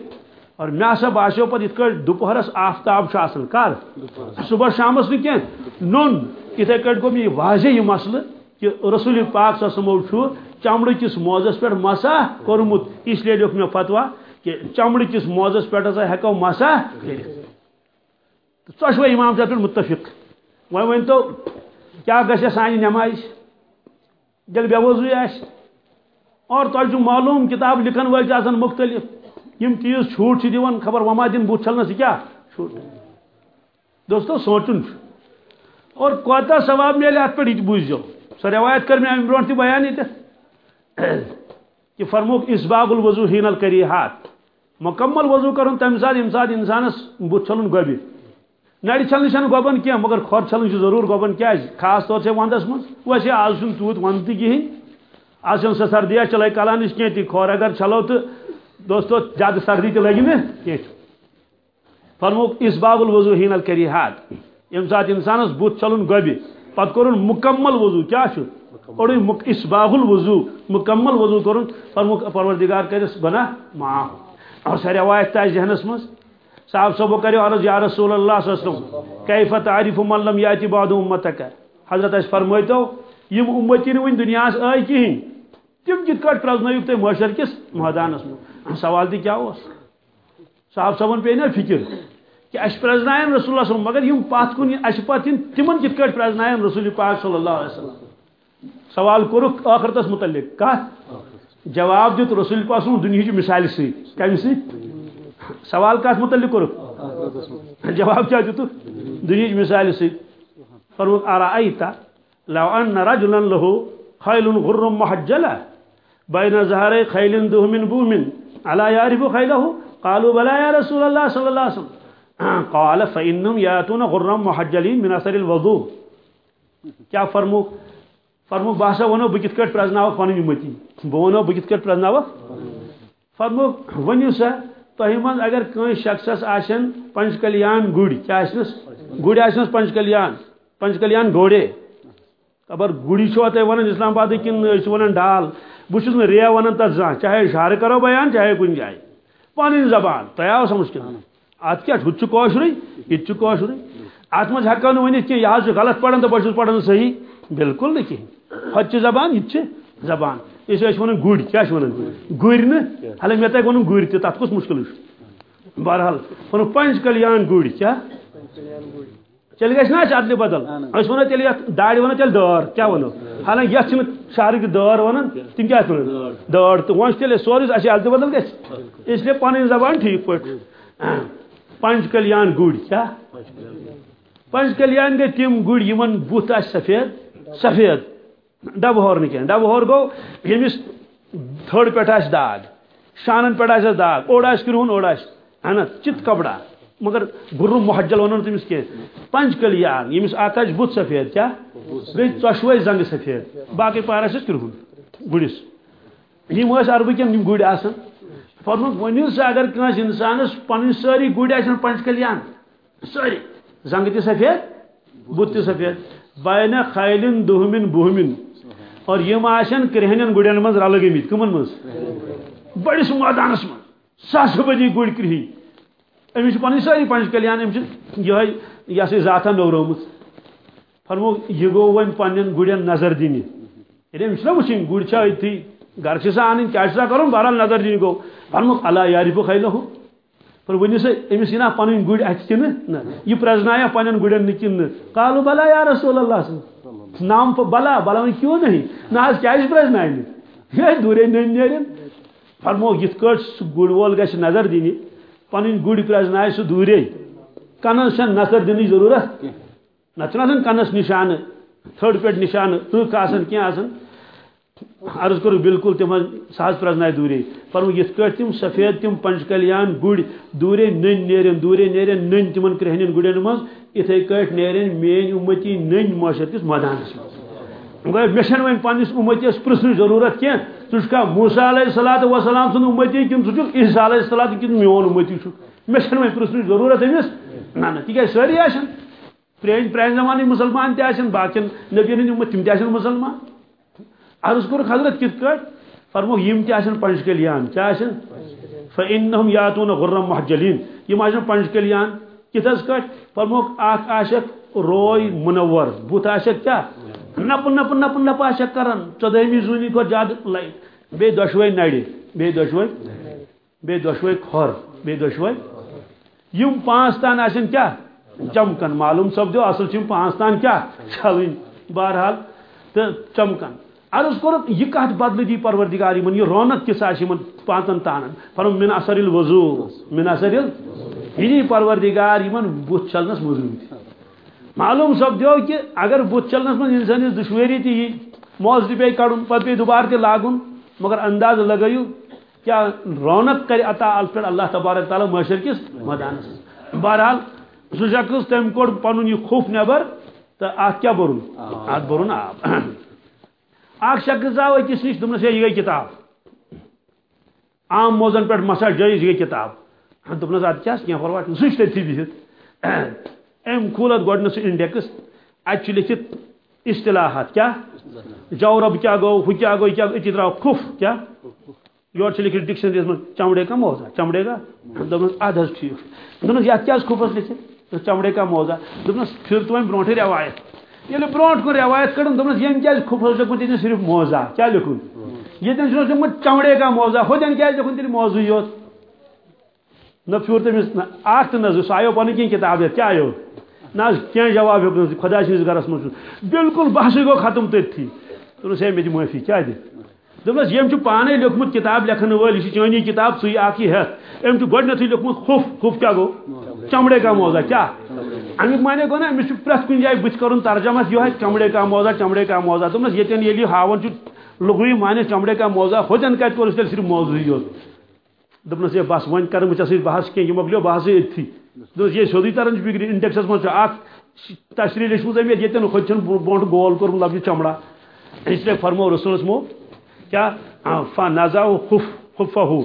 اور مے ہسا باسیو پتہ یت کٹ دوپہرس آفتاب آسان کر صبح شامس نہ کی نون۔ اتھے کٹ گو مے واضح یہ مسئلہ کہ رسول پاک صلی اللہ علیہ وسلم چمڑ کس موزس پہ مسا کورمت اس لیے لیوک مے فتوا کہ چمڑ کس موزس پہ ہسا ہیکو مسا کرت ژشوے امام صاحب متفق۔ وۄنۍ ؤنۍتو کیا گھے سانہ نماز جل بے وضو آس اور تہ معلوم کتاب لکھن ول مختلف۔ یم چیز چھوٹ دان خبر وما دن بت چھلنس کیا؟ چھوٹ دوستو، سوچن۔ اور کوتا ثواب میلے ات پہ یہ بوزو سو روایت کر میں برو تہ بیان یہ کہ فرموک اسباغ الوضو ہین الکری ہاتھ مکمل وضو کرن تمہ سات یم سات انسانس بت چھلن گوبی نڑ چھلن چھ گوبن کی مگر کھور چھلن ضرور گوبن کیا۔ خاص طور سے وندس من ویسے آج چھ تیوت وند تہ کہین آج سہ سردیا چلے کلانش کی تہ کھور اگر چھلو تو دوستو زیادہ سردی تہ لگی نا کی فرموک اس باغ الوضو ہین الکری ہاتھ یم سات انسانس بت چھلن گوبی پت کورن مکمل وضو کیا اور اس باغ الوضو مکمل وضو کورن فرموک پروردگار کرس گناہ معاف اور سہ روایت تہ ذہنس مز صاحب صبح کرو عرض یا رسول اللہ صلی اللہ علیہ وسلم کیف تعریف من لم یاتی بعد امتک حضرت اس فرمائیتو یم امتی ون دنیا آئی کہین تم کت کٹ پرزنوک تھی معاشر کس میدانس من سوال تہ کیا اس صاحب صبن پہ نا فکر۔ کہ اس پرزنائن رسول اللہ صلی وسلم، مگر یم پات کن اس پات تمن کت کٹ پرزنائن رسول پاک صلی اللہ علیہ وسلم۔ سوال کورک آخرتس متعلق۔ کت جواب دیت رسول پاک دنیا مثال سی۔ کم سی؟ سوال کس متعلق کور جواب کیا دیتو دنیا مثال سی۔ فرموک ارائیتا لو ان رجلا له خیل غر محجلة بين ظهر خیل ده من بوم الا يعرف خیله قالوا بلا يا رسول الله صلى الله عليه وسلم. قال فإنهم ياتون غر محجلين من اثر الوضوء. کیا فرموک فرموک باسا ونو بکت کٹ پرزناوک پنن امتی بہ ونو بکت کٹ پرزناوک فرموک ونیو سا تہ من اگر کن شخصس آن پنچ کلیان گڑ کیا آسنس گڑ آسنس پنچ کلیان. پنچ کلیان گوڑے خبر گڑی چھو تہ ونان اسلام آباد کن ونان ڈال. بہت ریا ونان تر زان، چاہے شہر کرو بیان، چاہے کن جائے۔ پن زبان تہ آو سمجھ کن ات کیا ہت کوشر یہ کوشر ات مز ہکو ورنت کی یہ غلط پڑھان تو بہت پڑھان صحیح۔ بالکل نا کہین ہت زبان، یہ زبان۔ اس ون گر کیا ون گر نا؟ حالانکہ مے تک ون گر تک کس مشکل بہرحال ون پنچ کلیان گر کیا؟ تیل گھس نا ادل بدل. اس ونو تیل یت داڑ ونو تیل دار. کیا ونو حالانکہ یت شہرک دار ونان تم کیا دار. تو ون تیل سورس اچھے ادل بدل گھس اس لیے پن زبان ٹھیک پٹ. پنج کلیان گڑ کیا؟ پنج کلیان. گئی تم گڑ یمن بت آ سفید. سفید. ڈب ہور نکین. ڈب ہور گو یمس تھوڑ پہ داغ شانن پہ داغ اوڑ آس کرہن اوڑ آس اہن چت کپڑا. مگر گر محجل ون تمس کی پنج کلیان یمس اک آس بت سفید، کیا؟ بی ٹوشوے زنگ سفید۔ باقی پار آس کرہن گڑس یم عربہ کن یم گڑ آسان فرمک ونیو سا اگر کنس انسانس پن ساری گڑ آسان پنج کلیان ساری۔ زنگ تہ سفید بت تہ سفید۔ بین خیلن، دہمن، بہمن۔ اور یم آشن کرہنن گڑین من رل گمت کمن مز بڑس میدانس من۔ ساس بدی گڑ کرہی امس پن ساری پنج کلیان امس یہ یہ سا ذاتہ نورومت فرمو یہ گو ون پن گڑین نظر دن یعنی امس نا وچن گڑ اتھی گھر سا ان کیا کرن بہرحال نظر دن گو فرمو اللہ یارف خیلہ پر ونی سا امس یہ پن گر ات کن یہ پرزنایا پن گرن کن کالو بلا یا رسول اللہ صلی نام بلا بلا کیوں نہیں نہ کیا پرزنائن دورے نن نیرن فرمو یت کٹ سہ گر وول گژھِ نظر دِنہِ پنٕنۍ گُرۍ پرٛزنایہِ سُہ دوٗرے۔ کنس چھنہٕ نظر دِنٕچ ضروٗرت۔ نہ کنس نشانہٕ تھٔڑ پٮ۪ٹھ نشانہٕ رٕکھ آسان عرض بالکل تم ساز پرزنائے دورے۔ پر یت کٹ تم سفید، تم پنچ کلیان گڑ دورے، نن نیرن دورے، نیرن نن تمن کرہنن گڑن مز۔ اتھے کٹ نیرن، مین امتی نن معاشر کس میدانس مگر مشن ون پنس امتیس پرسن ضرورت کی ژھا موسا علیہ الصلوۃ والسلام سن امتی کن ژھ عیسیٰ علیہ الصلوۃ کن میون امتی چھ مشن ون پرسن ضرورت امس نہ نہ تک ساری آشن۔ پرین پرین زمانے مسلمان تہ آشن باقین نبیین ہند امت تم تہ آشن مسلمان۔ عرض کور حضرت کت کٹ فرمو، یم تہ آشن پنج کلیان کیا آشن؟ فانهم یاتون غرم محجلین یم آشن پنج کلیان کت از کٹ فرمو اخ عاشق روی منور بوت عاشق کیا؟ نپ نپ نپ نپ عاشق کرن چودہمی زونی کو زیاد لائٹ بے دشوے نڑی بے دشوے بے دشوے کھور بے دشوے یم پانچ تان آشن کیا چمکن معلوم سپدو اصل چم پانچ تان کیا چلن بہرحال تو چمکن عرض کور یہ کت بدل دی پروردگار من یہ رونق کس آش من پانچن تانن فرم من اثر الوضو من اثر یہ پروردگار یمن بت چلنس معلوم سپدو کہ اگر بت چلنس من انسانس دشواری تھی موز پہ کڑن پتہ پہ دوبارہ تہ لاگن مگر انداز لگیو کیا رونق کر عطا الفر اللہ تبارک تعالی معاشر کس؟ میدانس بہرحال سہ شخص تم کوڑ پن یہ خوف نبر تو ات کیا برن ات برن آب۔ اخ شخص آو أکس نش دس یہ گئی کتاب۔ عام موزن پہ مسا جائز گئی کتاب۔ دس ات کیا؟ کی پرواہ سہ تھی بہت (clears throat) ام کھولت گۄڈنیتھ سہ انڈیکس ات لکھت اصطلاحات، کیا؟ جورب کیا گو، ہو کیا گو، کیا اتھی درو کھف، کیا؟ یور لکھت ڈکشنری من چمڑے کا موزہ چمڑے کا دس اد حظ ٹھیک۔ دس یہ کیا کھفس لکھت چمڑے کا موزہ دس پھر تو برونٹھے روایت۔ یل برونٹ کن روایت کڑن دس یم کیا کھفس لکھن تین صرف موزہ کیا لکھن یہ لکھمت چمڑے کا موزہ ہوتین کیا لکھن تیل موضوع یوت نہ پھر تمس اخ تو نہ سہ آو پن کن کتاب کیا آو نہ کی جواب ہوں خدا سندس گرس من بالکل بحث گو ختم تھی۔ دوپس ہے مے معافی کیا دی دپس یم پانے لیوکھمت کتاب لکھن ول یہ چانی کتاب ژی اکی ہتھ ام گۄڈنیتھٕے لیوکھمت خف خف کیا گو؟ چمڑے کا موزہ، کیا؟ امیک مانے گو نا امس پرٛٮ۪تھ کُنہِ جایہِ بٕتھِ کَرُن ترجمہ یہوے چمڑے کا موزہ، چمڑے کا موزہ۔ دوٚپنس ییٚتٮ۪ن ییٚلہِ ہاوان چھُ لغوی مانے چمڑے کا موزہ ہوتٮ۪ن کتہِ کوٚرُس تیٚلہِ صرف موضوعی یوت دوٚپنس ہے بس وۄنۍ کرٕ بہٕ ژےٚ سۭتۍ بحث کینٛہہ یہِ سیوٚدُے تران فِکرِ انڈیکسس اکھ تشریح لیچھمٕژ أمۍ ییٚتٮ۪ن ہوٚتہِ چھُنہٕ برونٛٹھ گول کوٚرمُت لفظِ چمڑا۔ اسلیے فرمو رسولس مو کیا؟ فنزا خف خفہ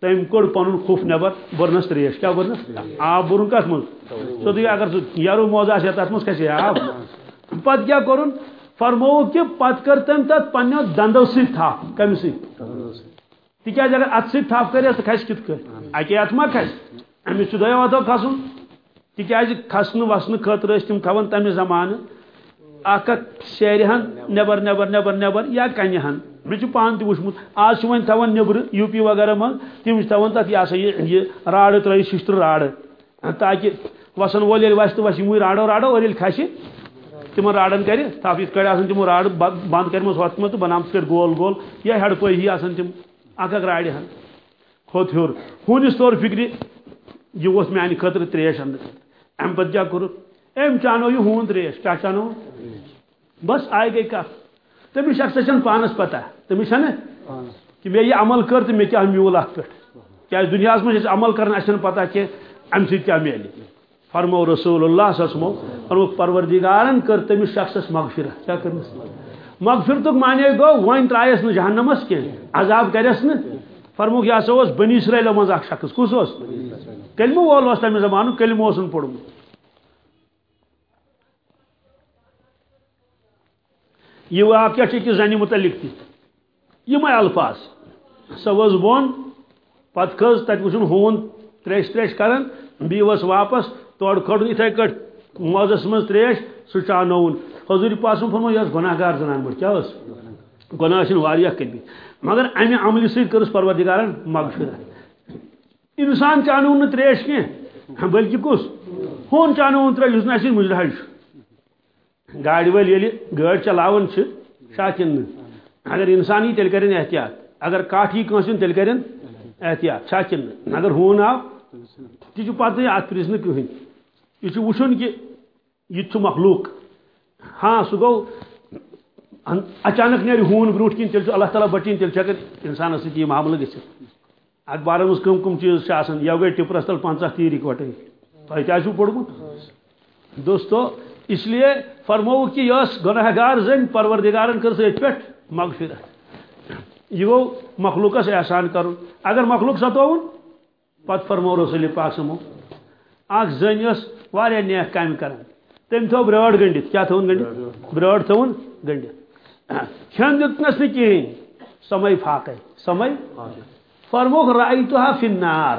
تم کوڑ پن خف نبر برنس تریش کیا برنس آب برن کت من سیودی اگر یارو موز آ تر من کھسے آب پت کیا فرمو کہ پت کر تم تت پنو دندو ست تھپ کم ست تکیاز اگر ات ست تھپ کر تو کھس کت کر۔ اکے ات ما کھس امس دۄیو وتو کھسن تکیاز کھسن وسن خاطر تم تھوان تمہ زمانہ اک سیرِ نبر نبر نبر نبر، یا کنہ ہن. مے پان تہ وچمت آج نبر یو پی وغیرہ من تم تھوان تک یہ سا یہ راڑ تر ششتر راڑ. تاکہ وسن وول ییٚلہِ وسہِ تہٕ وسہِ یِموٕے راڑو راڑو اور ییٚلہِ کھسہِ تمن راڑن کرِ تھپ یِتھ کٲٹھۍ آسان تِمو راڑ بنٛد کٔرمٕژ ہۄتھ منٛز تہٕ بنامژٕ کٔرۍ گول گول. یا ہٮ۪ڈ پٲہی ہی آسان تِم اکھ اکھ راڑِ ہن. کھوٚت ہیوٚر. ہوٗنِس طور فِکرِ یہ اوس میانہِ خٲطرٕ تریش انٛدر. امہِ پتہٕ کیٛاہ کوٚرُکھ أمۍ چانو یہِ ہوٗن تریش. کیٛاہ چانو؟ بس آیہِ گٔے کتھ تٔمِس شخصس چھنہٕ پانس پتہ تٔمِس چھنہٕ کہ مےٚ یہِ عمل کٔر تہٕ مےٚ کیٛاہ میوٗل اتھ پٮ۪ٹھ کیٛازِ دُنیاہس منٛز أسۍ عمل کران اَسہِ چھنہٕ پتہ کینٛہہ امہِ سۭتۍ کیٛاہ میلہِ فرمو رسول اللہ سسمو فرمو پروردگارن کر تمس شخصس مغفرت کیا کرنس مغفرتک معنی گو وین ترایس نہ جہنمس کی عذاب کرس نہ فرموک یہ سا اس بنی اسرائیل مز اخ شخص کس اس کلمہ وول اس تمہ زمانہ کلمہ اوسن پڑھمت یہ واقعہ چھ زنی متعلق تہ یم الفاظ. سو بون پتہ کھز، تت وچھن ہون، تریش تریش کران بیوس واپس تور کھڑن اتھے کٹ موزس من تریش سہ چانون حضور پاسم فرمو یہ گناہ گار زنان مر کیا اس گناہ چھن واریاہ کدی مگر امہ عمل سی کرس پروردگارن مغفرت انسان چانون تریش کی بلکہ کس ہون چانون تریش اس نہ مجرحج گاڑی ول یلی گاڑ چلاون چھ، شاکن۔ اگر انسانی تیل کرن احتیاط، اگر کاٹھی کنسن تیل کرن احتیاط، شاکن۔ اگر ہون آو تہ پتہ ات پرزن کہین یہ وچن کہ یہ مخلوق۔ ہاں سہ گو اچانک نیرِ ہون بروٹ کن تیل اللہ تعالیٰ بچین تیل ہکن انسانس سی یہ معاملہ گھت اخبار مز کم کم چیز آسان۔ یا گئی ٹپرس تل پنچہ تیر اکوٹے تہ کیا پوڑمت دوستو، اس لیے فرمو کہ یہ گناہ گار زن پروردگارن کر ست پہ مغفرت۔ یہ گو مخلوقس احسان کرن اگر مخلوق ستون پت فرمو رسول پاک سمو۔ اخ زن یس واریاہ نیک کام کران تم تھو برٲڑ گنڈت۔ کیا تھون گنڈت؟ برٲڑ تھون گنڈت۔ کھین دتنس نہ کہین سمے فاقے سمے فرموک رایتها فی النار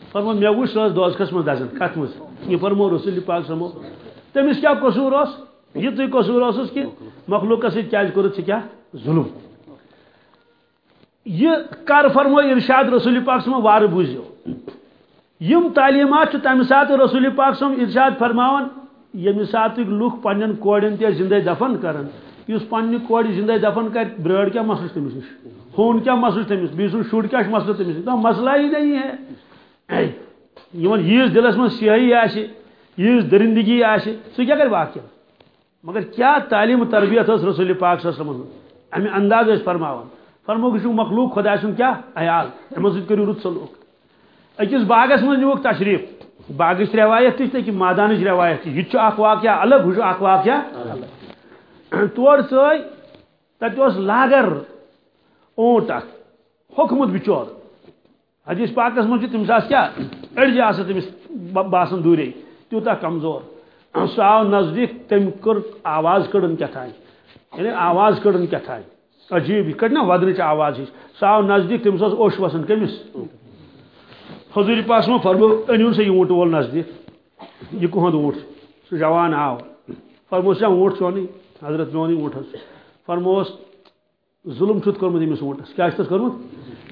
فرمو مے وش روز دوزخس من دزن کت مز یہ فرمو رسول پاک سمو تمس کیا قصور اس یہ تو قصور اس کہ مخلوق سے کیا کرت کیا ظلم یہ کر فرمو ارشاد رسول پاک سمو وار بوزیو یم تعلیمات تمہ سات رسول پاک سم ارشاد فرماون یم سات لوک پنن کوڑن تے زندہ دفن کرن اس پنہ کوڑ زندہ دفن کر برڑ کیا مسئلہ تمس نش؟ ہون کیا مسئلہ تمس بی سن شڑ کیا مسئلہ تمس تو مسئلہ ہی نہیں ہے۔ یمن یز دلس من سیاہی آسہ یز درندگی آسہ، سہ کیا کر واقع مگر کیا تعلیم تربیت اس رسول پاک صلی اللہ علیہ وسلم؟ امی انداز اس فرماون فرمو کہ مخلوق خدا سن کیا عیال؟ امن سۭتۍ کٔرِو رُت سلوک۔ أکِس باغس منٛز نِوُکھ تشریف۔ باغٕچ روایت تہِ چھِ مادانٕچ روایت تہِ۔ یہِ تہِ چھُ اکھ واقعہ الگ، ہُہ چھُ اکھ واقعہ (clears throat) تور ژٲے تتہِ اوس لاگر اوٗنٹ اکھ ہوٚکھمُت بِچور حدیث پاکس منٛز چھُ تٔمِس آسہِ کیٛاہ أڑجہِ آسان تٔمِس باسان دوٗرے تیوٗتاہ کمزور۔ (clears throat) سُہ آو نزدیٖک تٔمۍ کٔر آواز کٔڑٕن کیٛاہ یعنی آواز کٔڑٕن کیٛاہ عجیب یہ کڑ نا ودنچ آواز ہش سہ آو نزدیک تمس اوش وسان کمس۔ حضور پاس میں فرمو، انیون سے اونٹ وول نزدیک۔ یہ کہند اونٹ؟ سہ جوان آو۔ فرمو سا اونٹ چونی۔ حضرت میون میونی اونٹ فرموس، ظلم چھت کورمت امس اونٹس کیا تس کورمت؟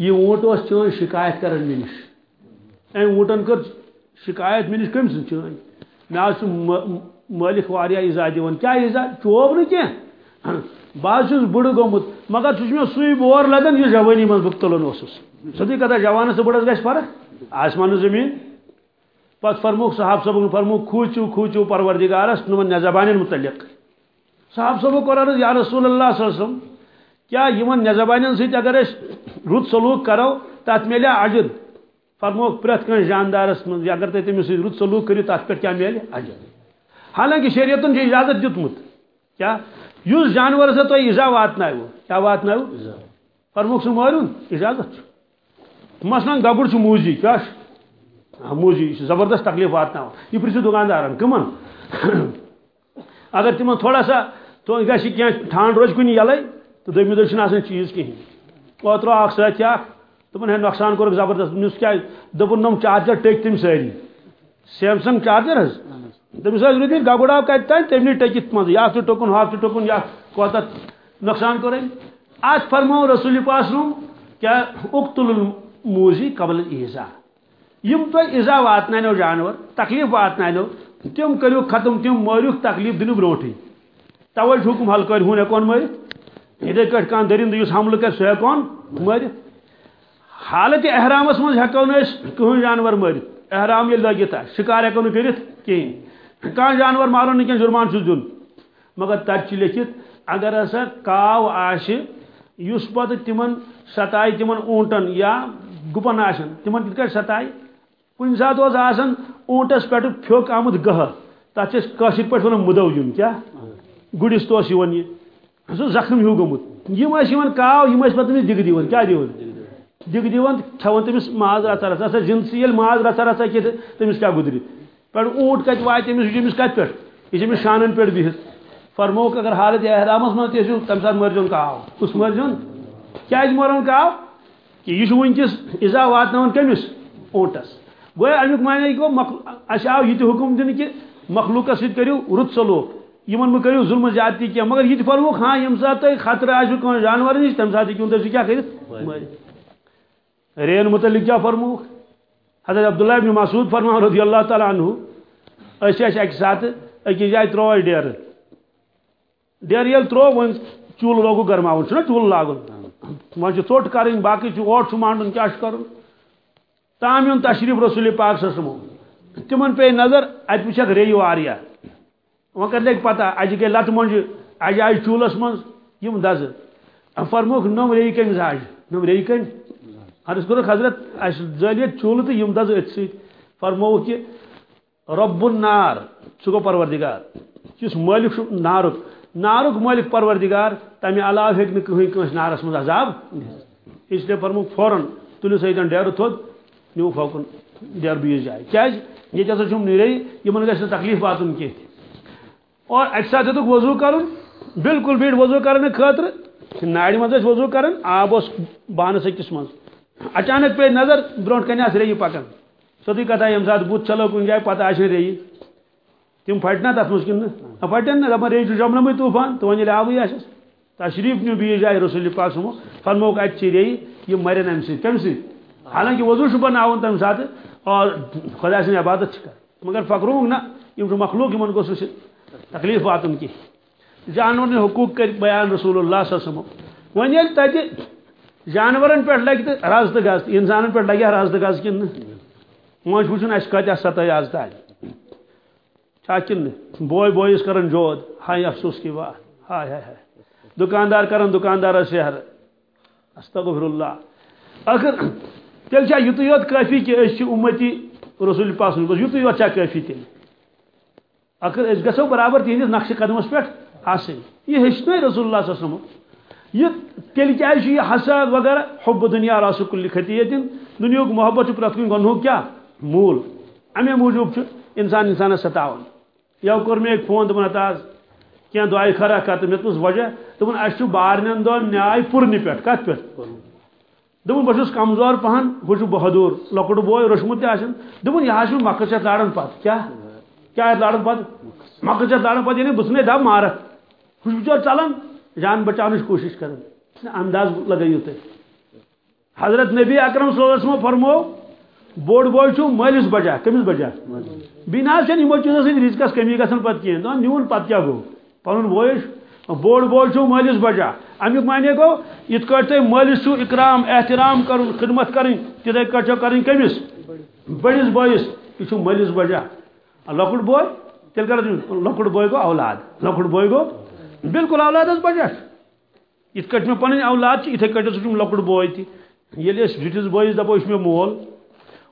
یہ اونٹ اس چون شکایت کرن مے نش۔ ام اونٹن کر، شکایت مے نش، کم سن چون مے مالک واریاہ ایزا دِوان کیا ایزا؟ چوب نہ کینٛہہ بہت بڑ گومت۔ مگر سہ مے سُے بور لگان یہ جوانی من بہ تلان اوسس سیدھی کتھا جوانس تو بڑس گژھِ فرق آسمان زمین۔ پت فرموک صاحب صاحب فرموک کھوچو کھوچو پروردگارس نمن نزبان متعلق۔ صاحب کو عرض یا رسول اللہ صلی اللہ علیہ وسلم کیا یمن نزبان سۭتۍ اگر اس رُت سلوک کرو تت میلیا اجر فرموک پرٛٮ۪تھ کٲنٛسہِ جاندارس منٛز اگر تُہۍ تٔمِس رُت سلوک کٔرِو تتھ پٮ۪ٹھ کیٛاہ میلہِ اجر حالانکہ شریعتن چھُ اجازت دیُتمُت کیٛاہ اس جانور سے تو ایزا واتن کیا واتن فرموک سہ مارن اجازت مثلا گبر موزی کیا؟ موزی زبردست تکلیف واتن یہ پرسو دکاندارن کمن؟ (coughs) اگر تم تھوڑا سا تو گھس کی ٹھانڈ روز کن یلے؟ تو دم دہ چیز کہین اوترو اخ ست دپن ہے نقصان کور زبردست۔ کیا؟ دپن نم چارجر ٹک تم ساری سیمسنگ چارجر حض تمس رودی گگڑ آو کت تین تم ٹکت مز یا ٹکن ہاف ٹکن یا کوت نقصان کور ات فرمو رسول پاسم کیا؟ اقتل الموزی قبل ایزا یم تو ایزا واتنو جانور، تکلیف واتنو تم کرو ختم تم مریو تکلیف دن بروٹھی توے حکم حل کر ہوں ہیکون مرت اتھے کٹ کان درند اس حملہ کر سہ ہیکون مرت حالت احرامس من ہیکو نس کہن جانور مرت احرام یل لگت شکار ہیکو کرت کہیں کان جانور مارو نہ جرمان چھ دن مگر تت لکھت، اگر ہسا کاو آش اس پتہ تمن ستائے تمن اونٹن یا گپن آشن تمن کت ستائے کن سات آسان اونٹس پہ پھیوک آمت گہ تک قشر پہ ونان مدو یون کیا؟ گڑس تو یہ۔ سو زخم ہیو گومت یم کاو، یم پہ تمس دگ دیون۔ کیا دیون؟ دگ دیون کھوان تمس ماز رژا رژا سا جنس یل ماز رژا رژا کھیت تمس کیا گدری۔ پہ اونٹ کت وات تمس یہ کت پہ یہ تمس شانن پہ بہت فرموک اگر حالت احرامس من تیسو تم سات مرجون کاو۔ کس مرجون؟ کیا مرون کاو؟ کہ یہ ونکس ازا واتن کمس اونٹس گویا امیک معنی گو اس آو، یہ حکم دن کہ مخلوق ست کرو رت سلوک۔ یمن مہ کرو ظلم زیادتی کی مگر یہ فرموک ہاں یم سات خطرہ آسو کان جانور نش تم سات کیوں تھی کیا کرت رین متعلق کیا فرموک حضرت عبداللہ بن مسعود فرما رضی اللہ تعالی عنہ اس اس اک سات اکی جائے ترو ڈیر۔ ڈیر یل ترو ون چول لوگو گرماون چھنا چول لاگن وۄنۍ چھِ ژوٚٹ کَرٕنۍ باقٕے چھُ اوٹ چھُ مانڈُن کیٛاہ چھُ کَرُن تام یون تشریف رسول پاک سسمو تمن پہ نظر ات وچھک ری واریا وہ کر لگ پتہ اج گئی لت منج اج آئی چولس من یم دز فرموک نم ری کن آج نم ری کن عرض کورک حضرت اس زلیت چول تو یم دز ات سی فرمو کہ رب النار. سہ گو پروردگار. کس مالک نارک نارک مالک پروردگار. تمہ علاوہ ہیک نہ کہیں کنس نارس من عذاب. اس لیے فرمو فوراً تلو سیدن ڈیر تھود، نیو فوکن ڈیر بیس جائے. کیاز جی؟ یہ ہسا چھم نیرے یمن تکلیف واتن کی اور اکہ سات دتک وضو کرن، بالکل بیٹ وضو کرنے خاطر ناڑ مز وضو کرن، آب اس بانس أکس مز اچانک پہ نظر برونٹ کن آس ری پکان سیدھی کتھا یم سات بت چلو کن جائے پتہ آس ری تم پھٹنا تر مز کن پھٹن نا دپان ری جمنمے طوفان، تو ون آبی آس تشریف نیو بیس جائے، رسول پاک سمو فرموک اتہ ری یہ مرن ام سی کم سی۔ حالانکہ وضو بناون تم سات اور خدا سن عبادت کر مگر فکروں نا، یہ مخلوق ان کو تکلیف واتن کی۔ جانور نے حقوق کر بیان رسول اللہ صلی اللہ علیہ وسلم۔ ون یل تتہ جانورن پہ لگہ تو رز تو گز انسان پہ لگہ رز تو گز کن۔ وچ وچن اس کتیا آز تال چھا کن بوئے بوئس کرن جود ہائے افسوس کی بات۔ ہائے ہائے ہائے۔ دکاندار کرن، دکاندار شہر استغفر اللہ۔ اگر تیل چھا یوت یوت کافی کہ اس امتی رسول پاس بس یوت یوت چھا کافی تیل۔ اگر اس گسو برابر تہندس نقش قدمس پہ آسن یہ ہچن رسول اللہ صلی اللہ علیہ وسلم۔ یہ تیل کیا یہ حسد وغیرہ، حب دنیا راس کل خطیت دنیا محبت پرت کن گنہ کیا؟ مول۔ امے موجوب انسان انسان ستاون یو کور میں ایک فون دپن آز کی دعائیں خرا کر مے وجہ۔ دپن اس بارن دون نیاے پورنہ پہ کت پہ دپن بہس کمزور پہن بہ بہادور۔ لکٹ بوے روشمت تین دپن یہ مکہ چت لارن پت کیا؟ کیا لارن پت مکہ چت لارن پت یعنی بس دب مارک بہ بچور چلان جان بچان کوشش کران انداز لگیو تھی حضرت نبی اکرم صلی اللہ علیہ وسلم فرمو، بوڑ بوے چھو مالس بجا کمس بجا۔ بنا چیزوں سۭتۍ رزقس کمی گژھان پتہٕ کِہیٖنۍ دپان نیوٗن پتہٕ کیٛاہ گوٚو پنُن بوے بوڑ بوے چھو مالس بجا۔ امیک معنی گو یت کٹ تھی مالس چھو، اکرام، احترام کرن خدمت کرن تتھے کٹ چھو کرن کمس بڑس بوئس یہ مالس بجا۔ لکٹ بوے تیل کر لکٹ بوے گو، اولاد۔ لکٹ بوے گو، بالکل اولاد بجا یت کٹ میں پن اولاد اتھے کٹ سم لکٹ بوے تھی یل رٹس بوئس دپو یہ مول۔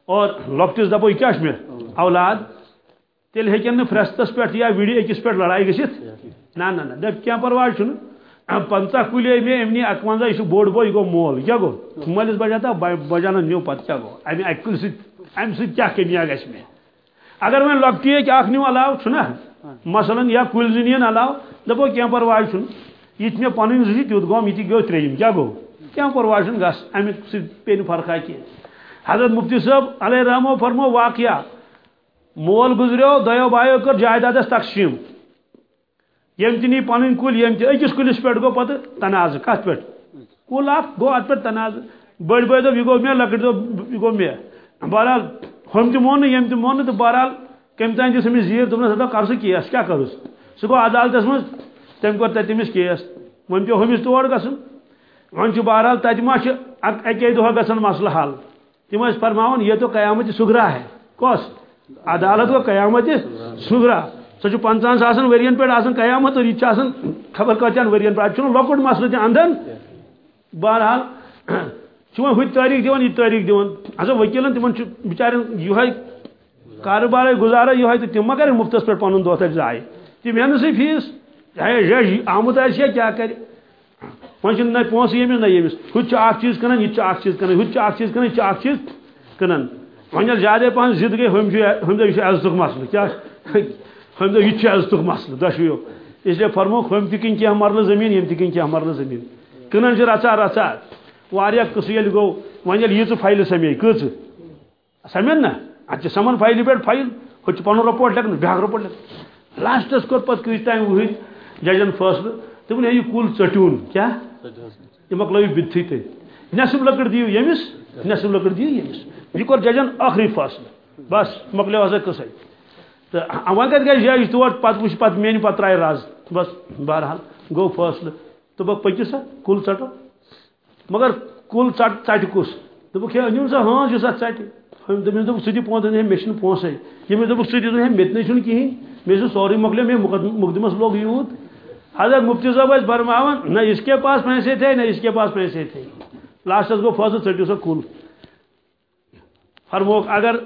اور لکٹس دپو یہ کیا اولاد، تیل ہن فرستس پہ یا وڑی اکس پہ لڑائی گھت نا نا نا دپ کیا پرواہ چھن پنچہ کلی میں امنی اکونزہ یہ بوڑ بو یہ گو مول۔ کیا گو مالس بجا تھا بجانا نیو پتہ کیا گو۔ امہ اکہ کل ست ام ست کیا کمیا گھس میں؟ اگر لۄکٹی اکہ اکھ نیو علاوٕ چھُنا مثلاً یا کُلۍ زٕ نِیَن علاوٕ دپو کینٛہہ پرواے چھُنہٕ یہِ تہِ مےٚ پنٕنۍ زٕ چھِ تیُتھ گوٚم یہِ تہِ گوٚو ترٛیٚیِم کیٛاہ گوٚو کینٛہہ پرواے اَمہِ سۭتۍ پیٚیہِ نہٕ فرقا کینٛہہ حضرت مفتی صٲب علیہ رحمو فرمو واقعہ۔ مول گزریو دۄیو بایو کٔر جایدادس تقسیٖم۔ یم تنی پن کل یم تکس کلس پہ گو پتہ؟ تنازع کت پہ کل اخ گو ات پہ تنازع بڑ بھائی دب یہ گو مے لکٹ دب یہ گو مے بہرحال ہم تہ مون یم تہ مون تو بہرحال کم تین دس امس زیر دس دپا کر سہ کیس کیا کرس سہ گو عدالتس مز تم کور تمس کیس ون پیو ہمس تور گھن ون بہرحال تتہ ما اکی دہ گھن مسئلہ حل۔ تم فرماون یہ تو قیامت سگرا ہے۔ کس عدالت کو قیامت سگرا سو پنچہن ساسن ورین پہ آسان قیامت اور یہ خبر کتن ورین پہ اتنا لکٹ مسئلہ تہ اندن بہرحال ہو تاریخ دان یہ تاریخ دان اچھا وکیلن تمن بچار یہ کاروبار گزارا یہ تو تم ما کر مفتس پہ پن دہ تک ضائع تم ہین سی فیس آمت آیا کیا کر وی نہ پونس یمس نہ یمس ہُتہِ چھُ اکھ چیٖز کٕنان یہِ تہِ چھُ اکھ چیٖز کٕنان ہُتہِ چھُ اکھ چیٖز کٕنان یہِ تہِ چھُ اکھ چیٖز کٕنان وۄنۍ ییٚلہِ زیادے پہن ضد گٔے ہُم چھِ ہُم دۄہ یہِ چھُ عزتُک مسلہٕ کیٛاہ ہُم دۄہ یہِ تہِ چھُ عزتُک مسلہٕ دۄشوٕیو مرلہٕ زٔمیٖن یِم تہِ کِنۍ کینٛہہ مرلہٕ زٔمیٖن کٕنان چھِ واریاہ قٕصہٕ ییٚلہِ گوٚو وۄنۍ ییٚلہِ ییٖژٕ فایلہِ سمے کۭژٕ سمن نا اتہِ چھِ سمان فایلہِ پٮ۪ٹھ فایل ہُہ چھُ پنُن رپورٹ لیکھنہٕ بیٛاکھ رپورٹ لیکھنہٕ لاسٹس کوٚر پتہٕ کۭتِس تام وٕہٕرۍ ججن فٲصلہٕ دوٚپُن ہے یہِ کُل ژٔٹِوُن کیٛاہ یہ مکلو بتھی تھی نصب لکڑ دیو یمس نصب لکڑ دیو یمس یہ کور ججن آخری فاصلہ بس مکلو ہسا قصے تو وۄنۍ کتہِ گژھِ جج تور پتہٕ وٕچھ پتہٕ میانہِ پتہٕ ترٛایہِ رز بس بہرحال گوٚو فٲصلہٕ دوٚپکھ پٔکِو سا کُل ژٹو مگر کُل ژٹ ژٹہِ کُس؟ دوٚپُکھ، ہے أنِو سا ہٲنز یُس اَتھ ژٹہِ۔ تٔمِس دوٚپُکھ ژٕ دِ پونٛسہٕ ہے مےٚ چھِنہٕ پونٛسَے۔ ییٚمِس دوٚپُکھ ژٕ دِ ہے مےٚ تہِ نَے چھُنہٕ کِہیٖنۍ۔ مےٚ چھُ سورُے مۄکلیو مےٚ مقدمس لوگ یوٗت۔ حضرت مفتی صاحب فرماون نہ اس کے پاس پیسے تھے، نہ اس کے پاس پیسے تھے۔ لاسٹس گو فضل ٹھٹو سا کل۔ فرموک، اگر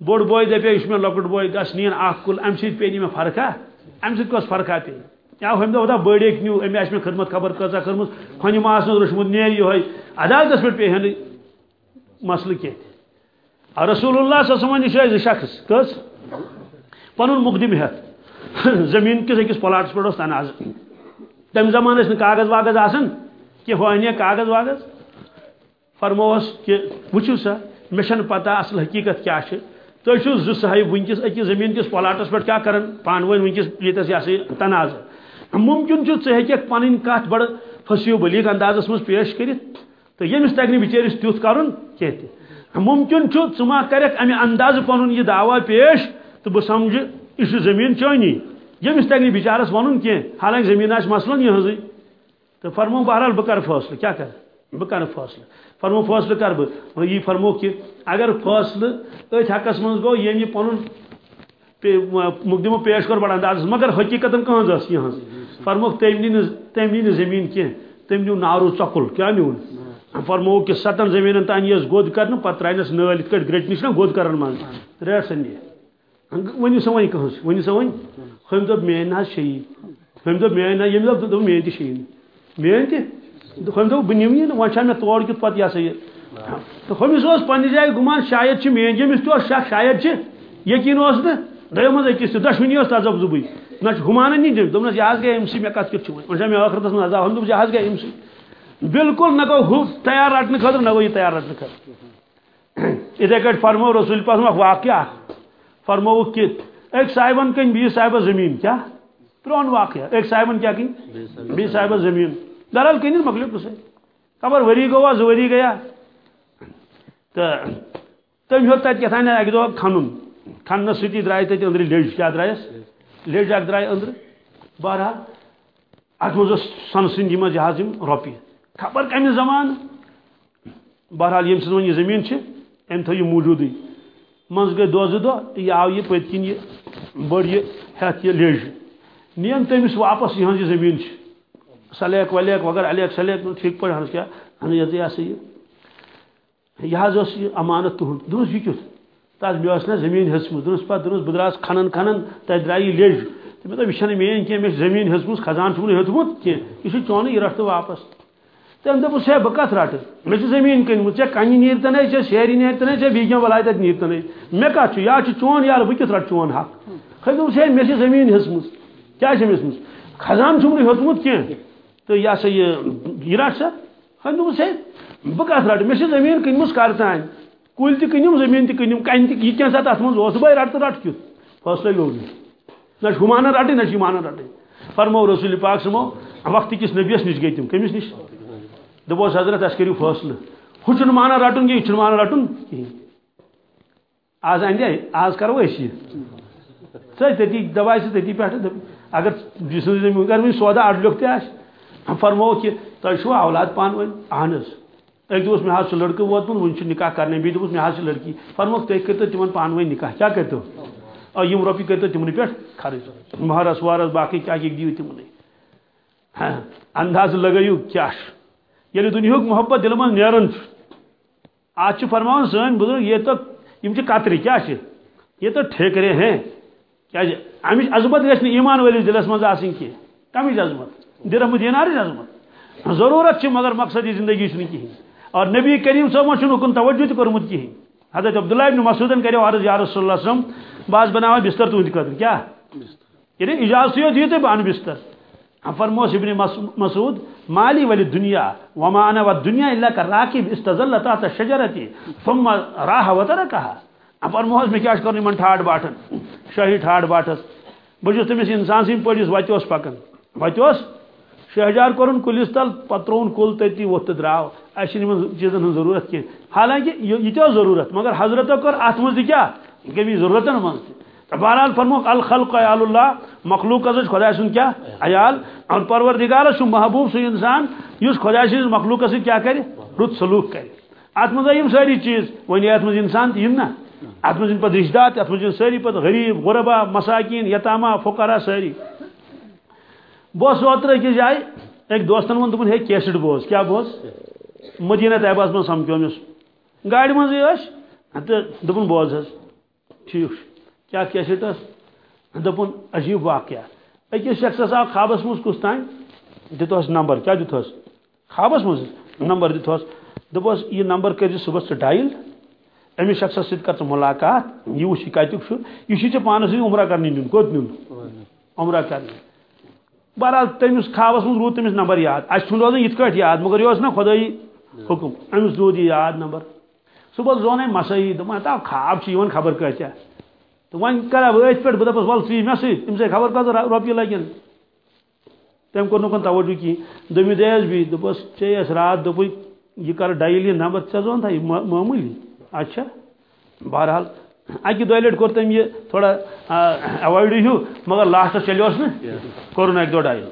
بوڑ بوے دپے یہ لکٹ بوے گس نین اخ کل ام سی پی مے فرقہ۔ ام سی کس فرقہ پی یا ہم دہ بڑ ایک نیو ام آس خدمت خبر کچا کرم کھن ما رچمت نیر یہ عدالتس پہ پہ ہن مسئلہ کی رسول اللہ صلی اللہ علیہ وسلم شخص، کس؟ پن مقدم ہتھ زمین کس اکس پلاٹس پہ تنازع تم زمان اس کاغذ واغذ آسان کہ ہونی کاغذ واغذ؟ فرموس کہ وچو سا مے پتہ اصل حقیقت کیا ہے تھی زٕ صاحب ونکس اکس زمین کس پلاٹس پہ کیا کران پان ون ونکس یہ تنازع ممکن ژٕ ہیٚککھ پنٕنۍ کتھ بڑٕ فصیو بلیغ اندازس مز پیش کٔرِتھ تو یمس تگہ نہٕ بچٲرِس تیُتھ کرُن کینٛہہ تہِ۔ ممکن چھُ ژٕ ما کرکھ امہِ اندازٕ پنُن یہِ دعوا پیش تہٕ بہٕ سمجھٕ یہ زمین چانی یمس تگہ بچارس ون کی حالانکہ زمین آس مثلاً یہ تو فرمو بہرحال بہ کر فیصلہ کیا کر؟ بہ کر فیصلہ فرمو فیصلہ کر بہ۔ یہ فرمو کہ اگر فیصلہ ات حقس من گو یم یہ پن مقدمہ پیش کر بڑا انداز مگر حقیقت کہاں اس یہ فرمو تم نی تم نی زمین کی تم نیو نارو چکل کیا نیون فرمو کہ ستن زمین تان یس گود کرن پتہ ترائنس نال کٹ گرٹ نش گود کرن من ریٹ سنی ونو سا ون کہس ونو سا ون ہم دب مین حظ شہید۔ ہم دب مین یم دب دب مین تہ شہید۔ مین تہ ہم دب یہ وۄنۍ چھا مےٚ تور کیُتھ پتہٕ یہ سا یہ تو ہمس اوس پننہِ جایہِ گُمان شاید چھ مین ییٚمِس تہِ اوس شک شاید چھ۔ یقیٖن اوس نہٕ دۄیو منٛز أکِس تہِ دۄشوٕنی اوس تذب زُبٕے نہ چھُ ہُمانن نی دِم دوٚپنس یہِ حظ گٔے أمۍ سٕے مےٚ کتھ کیُتھ چھُ وۄنۍ چھا مےٚ ٲخرتس منٛز عذاب ہم دوٚپ یہِ حظ گٔے أمۍ سٕے بالکل نہ گوٚو ہُہ تیار رٹنہٕ خٲطرٕ نہ گوٚو تیار رٹنہٕ خٲطرٕ یِتھے کٲٹھۍ فرمو رسول پاک اکھ واقعہ فرمووُکھ کہِ ایک صاحبن کن بیس صاحب زمین کیا پرون واقعہ ایک صاحبن کیا کن بیس صاحب زمین درال کن مکلیو کسے خبر وری گوا زوری گیا تو تم ہیوت تت کتان اکہ دہ کھنن کھنس ستی درائے تت اندر لیج کیا درائس لیج اک درائے اندر بہرحال ات مز سن سند یہ جہاز روپیہ خبر کمہ زمان۔ بہرحال یم سن یہ زمین ام تھو یہ موجودی من گئی دہ زٕ دۄہ یہ آو یہ پت کن یہ بڑ یہ ہتھ یہ لیج نیم تمس واپس یہ زمین سلیک ولیک وغیرہ الیک سلیک ٹھیک پہ کیا۔ یہ یہ امانت تہد دس یہ کت تس مے نا زمین ہچم دس پہ دس بہ دراس کھنن کھنن تت درائ یہ لیج تو مے یہ مین کی مے زمین ہچم خزان چھم ہیوتمت کی یہ چون یہ رٹ واپس. تم دس ہے بہ کت رٹ مے زمین کنمت ے کنہ نیرتن ے سیری نیرتن ے بیس بلاے تک نیرتن مے کت یا چون یار بہ کت رٹ چون حق. خی دس ہے مے زمین ہسم کیا ہسم خزان چھم ہیوتمت کی تو یہ سا یہ رٹ سا؟ خی دس ہے بہ کت رٹ مے زمین کنمس کر تان کل تہ کنم، زمین تہ کنم کن تہ یہ کیا سا من بھائی رٹ تو رٹ کت فاصلہ لوگ نہ۔ ہمانہ رٹیں نہ مانہ رٹیں فرمو رسول پاک سمو وقت کس نبیس نش گئی تم، کمس نش؟ دپوس حضرت اس کرو فیصلہ ہُہ چھُنہٕ مانان رٹُن کینٛہہ یہِ چھُنہٕ مانان رٹُن کِہیٖنۍ۔ آز اندے، آز کرو أسۍ یہِ۔ ژٕ تٔتی دباے سُہ تٔتی اگر جسم زمین اگر وۄنۍ سودا اڈلیوٚک تہِ آسہِ فرمو کہِ تۄہہِ اولاد پانہٕ ؤنۍ؟ اہن حظ أکۍ دوٚپُس مےٚ حظ چھُ لڑکہٕ ووتمُت نکاح کرنے بیٚیہِ دوٚپُس مےٚ حظ چھِ لڑکی۔ فرموکھ تُہۍ کٔرۍتو تِمن پانہٕ ؤنۍ نکاح کیٛاہ کٔرۍتو یِم رۄپیہِ کٔرۍتو تِمنٕے پٮ۪ٹھ خرٕچ مہرس وہرس باقٕے کیٛاہ کیٛاہ دِیِو تِمنٕے ہاں، اندازٕ لگٲیِو کیٛاہ یعنی چھُ ییٚلہِ دُنیہُک محبت دِلہِ منٛز نیران آج چھِ فرماوان سٲنۍ بزرگ یہ تو یم چھِ کترِ کیٛاہ چھِ یہ تو ٹھیکرے ہیں۔ کیٛازِ امِچ جی؟ عظمت گژھِ ایمان وٲلِس دِلس منٛز آسٕنۍ کینٛہہ کمِچ عظمت۔ درہم دینارٕچ عظمت۔ ضروٗرت چھِ، مگر مقصدی زندگی چھُنہٕ کِہیٖنۍ اور نبی کریم صٲبن چھُنہٕ اُکُن توجہ تہِ کوٚرمُت کِہیٖنۍ حضرت عبداللہ ابن مسعودن کریو عرض یا رسول اللہ صم بعض بناوان بستر تُہنٛدِ خٲطرٕ کیٛاہ یعنی اجازتٕے یوت دِیِو تُہۍ بہٕ اَنہٕ بستر فرموس ابن مسعود مالی ولی دنیا وما انا والدنیا الا كراكب استظل تحت الشجره ثم راح وتركها فرموس مےٚ کیٛاہ چھُ کرُن یِمن ٹھاٹھ باٹھن۔ شاہی ٹھاٹھ باٹھس۔ بہٕ چھُس تٔمِس اِنسان وتہِ اوس پکان وتہِ اوس شہجار کوٚرُن کُلِس تل پتہٕ ترٛووُن کُل تٔتی ووٚتھ تہٕ درٛاو اَسہِ چھِنہٕ یِمن چیٖزن ہٕنٛز ضروٗرت کینٛہہ حالانکہِ یہِ مگر حضرتو کٔر اتھ منٛز تہِ کیٛاہ یہِ کٔمی بہرحال فرموک الخلق عیال اللہ، مخلوق از خدا سن کیا؟ عیال۔ اور پروردگار سن محبوب سن انسان اس، خدا سن، مخلوق سن کیا کرے؟ رت سلوک کرے۔ ات مز یم ساری چیز۔ ون ات مز انسان تم نا۔ ات مز پہ رشتہ ات مز ساری پہ غریب، غربا، مساکین، یتاما، فقرا ساری۔ بہت اوتر أکِس جائے۔ ایک دوستن ون دپن ہے کیسٹ بوز، کیا بوز؟ مدینہ طیبہ من سمکھیومس گاڑی منزے ٲسۍ تہٕ بوز حظ ٹھیٖک چھُ کیا کیسٹ دپن عجیب واقعہ۔ اکس شخص آو خوابس مز کس تان دتس نمبر۔ کیا دتس خوابس مز نمبر دتس دپس یہ نمبر کر صبح ڈائل۔ امس شخص ست کر ملاقات۔ یہ وچ کتک یہ ٹھیک پانس سی عمرہ کرنے نیون کوت نیون عمرہ کرنے بہرحال تمس خوابس مز رود تمس نمبر یاد. اس روزان یت یاد، مگر یہ نا خدائی حکم. امس رود یہ یاد نمبر. صبح زون مسائی دپان خواب خبر کتیا تو ون کرا بہت پہ بہ دپس ول سی مے سی تم سے خبر کتر روپیے لگن. تم کور نکن توجہ کی. دمی دس بھی دپس چیس رات دپ یہ کر ڈائل یہ نمبر ژے زون تھا معمولی اچھا. بہرحال اکہ دہ لٹ کور تم یہ تھوڑا اوائڈ ہیو مگر لاسٹس چلیوس نا؟ کورن اکہ دہ ڈائل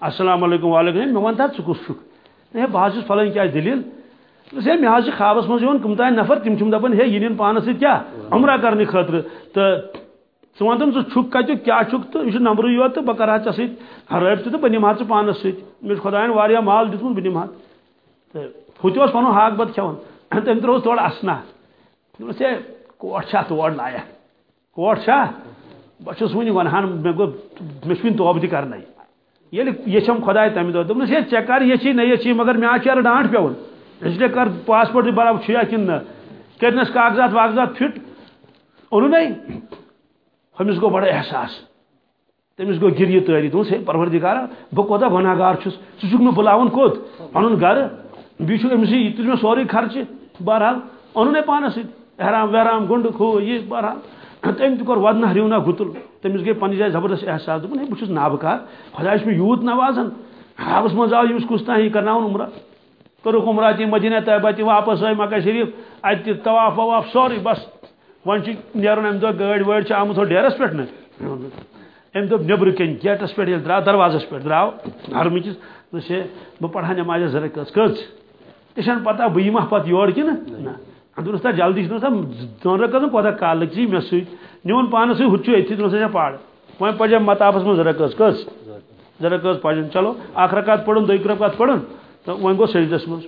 السلام علیکم وعلیکم مے ون تھا ژٕ کس چھُکھ ہے بہٕ حظ چھُس فلٲنۍ کیٛاہ دٔلیٖل ہے مے حظ خوابس مز کم تان نفر تم دپان ہے یہ پانس سۭتۍ کیٛاہ عمرہ کرنے خٲطرٕ تہٕ ژٕ تِم ژٕ چھُکھ کَتیُک کیٛاہ چھُکھ تہٕ یہِ چھُ نمبرٕے یوت تہٕ بہٕ کَرٕ ہا ژےٚ سۭتۍ رٲبطہٕ تہٕ بہٕ نِمہٕ ہا ژٕ پانس سۭتۍ مےٚ چھُ خۄدایَن واریاہ مال دیُتمُت بہٕ نِمہٕ ہا تہٕ ہُہ تہِ اوس پَنُن ہاکھ بَتہٕ کھٮ۪وان تٔمۍ ترٛووُس تورٕ اَسنا۔ دوٚپنَس ہے کوٹھ چھا تور لایق کوٹھ چھا بہٕ چھُس وٕنہِ وَنہان مےٚ گوٚو مےٚ چھُ وٕنہِ توبہٕ تہِ کَرنَے ییٚلہِ ییٚچھَم خۄداے تَمہِ دۄہ دوٚپنَس ہے ژےٚ کَر ییٚچھی نہ ییٚچھی مگر مےٚ حظ چھِ یَرٕ ڈانٛٹ پٮ۪وان اس لیے کر پاسپورٹ برابر چھیا کن۔ نہ کرنس کاغذات واغذات فٹ اونو نہیں ہمس گو بڑا احساس۔ تمس گو گریہ تاری دوس ہے پروردگارا بہ کوتا گناہگار چھس۔ ژٕ چھُکھ مےٚ بُلاوان کوٚت پنُن گرٕ بیٚیہِ چھُ أمِسٕے یہِ تُج مےٚ سورُے خرچہِ بہرحال اوٚنُن پانس سۭتۍ احرام وحرام، گنڈٕ، کھوٗ، یہِ بہرحال تٔمۍ تہِ کوٚر ودنہ رِونا گُتُل تٔمِس گٔے پننہِ جایہِ زبردست احساس۔ دوٚپُن ہے نابکار۔ خۄداے چھُ مےٚ یوٗت نوازان حابس منٛز آو ییٚمِس کُس تانۍ یہِ کرناوُن عمرہ۔ کورُکھ مدینہ طیبہ تہِ واپس آئی، مکہ شریف۔ اتہِ طواف، وواف سورُے بس۔ وۄنۍ چھُ نیرُن امہِ دۄہ گٲڑۍ وٲڑۍ ڈیرس پٮ۪ٹھ نہ أمۍ دوٚپ نیٚبرٕ کَنۍ گیٹس پٮ۪ٹھ ییٚلہِ درٛاو دروازس پٮ۪ٹھ درٛاو حرمٕکِس دوٚپُس ہے بہٕ پرہا نٮ۪مازِ زٕ رکٲژ کٔژ ژےٚ چھَنہٕ پتہ بہٕ یِمہ پتہٕ یورٕ کِنہٕ نہ دوٚپنَس جلدی چھِ دوٚپنَس دۄن رکٲژن کوتاہ کال لٔگۍ ژٕ مےٚ سۭتۍ نیوٗن پانس سۭتۍ ہُتہِ چھُ أتھی دوٚپنَس ہے پَر وۄنۍ پَجم مطابس منٛز زٕ رکٲژ کٔژ زٕ رکٲژ پَجن چلو اکھ رکات پٔرٕن دۄیہِ رکات پٔرٕن تہٕ وۄنۍ گوٚو سجدس منٛز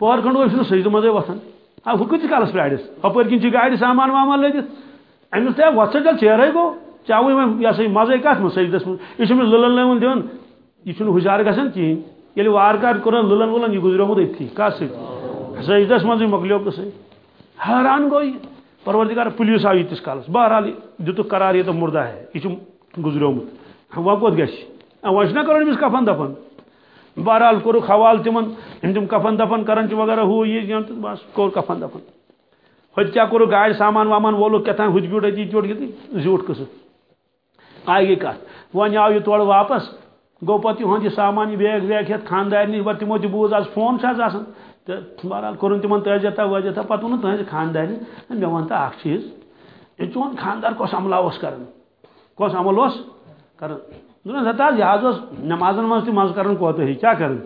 پہر کھنڈ ورس سجد مزے وتھان ہاں وہ کتنے کالس پیارس ہپر کن گاڑی سامان وامان لگت امس تہ وت چل چیرے گو چاوے وۄنۍ یہ سا مزے کت من سجدس من یہ للن لون دن یہ ہشار گھان کہین یل وار کار کورن للن ولن یہ گزریومت اتھی کت ست سجدس مزے مکلیو تو حیران گو یہ۔ پروردگار پولیس آو یتس کالس۔ بہرحال دتک قرار یہ تو مردہ ہے۔ یہ گزریومت وہ کوت گھس وہ کرن امس کفن دفن۔ بہرحال کورک حوالہ تمن۔ ہم تم کفن دفن کران وغیرہ ہو یہ بس کور کفن دفن۔ ہوت کیا کور گاڑی سامان وامان وولو کتان ہت بیوٹ اتی جی بیوٹ زیوٹ قصہ آئی گئی کت ون آو یہ تور واپس۔ گو پتہ ہاں یہ جی سامان یہ بیگ ویگ ہت خاندار نش بہ تمو تہ بوز آج فون آسان تو بہرحال کورن تمن تجتا وجتا پتہ وون تہذ خاندار مے ون تو اخ چیز، یہ چون خاندار کس عملہ اس کران کس عمل اس کران دن ہتا یہ جی نمازن مز تہ مز کران کوتہی کیا کران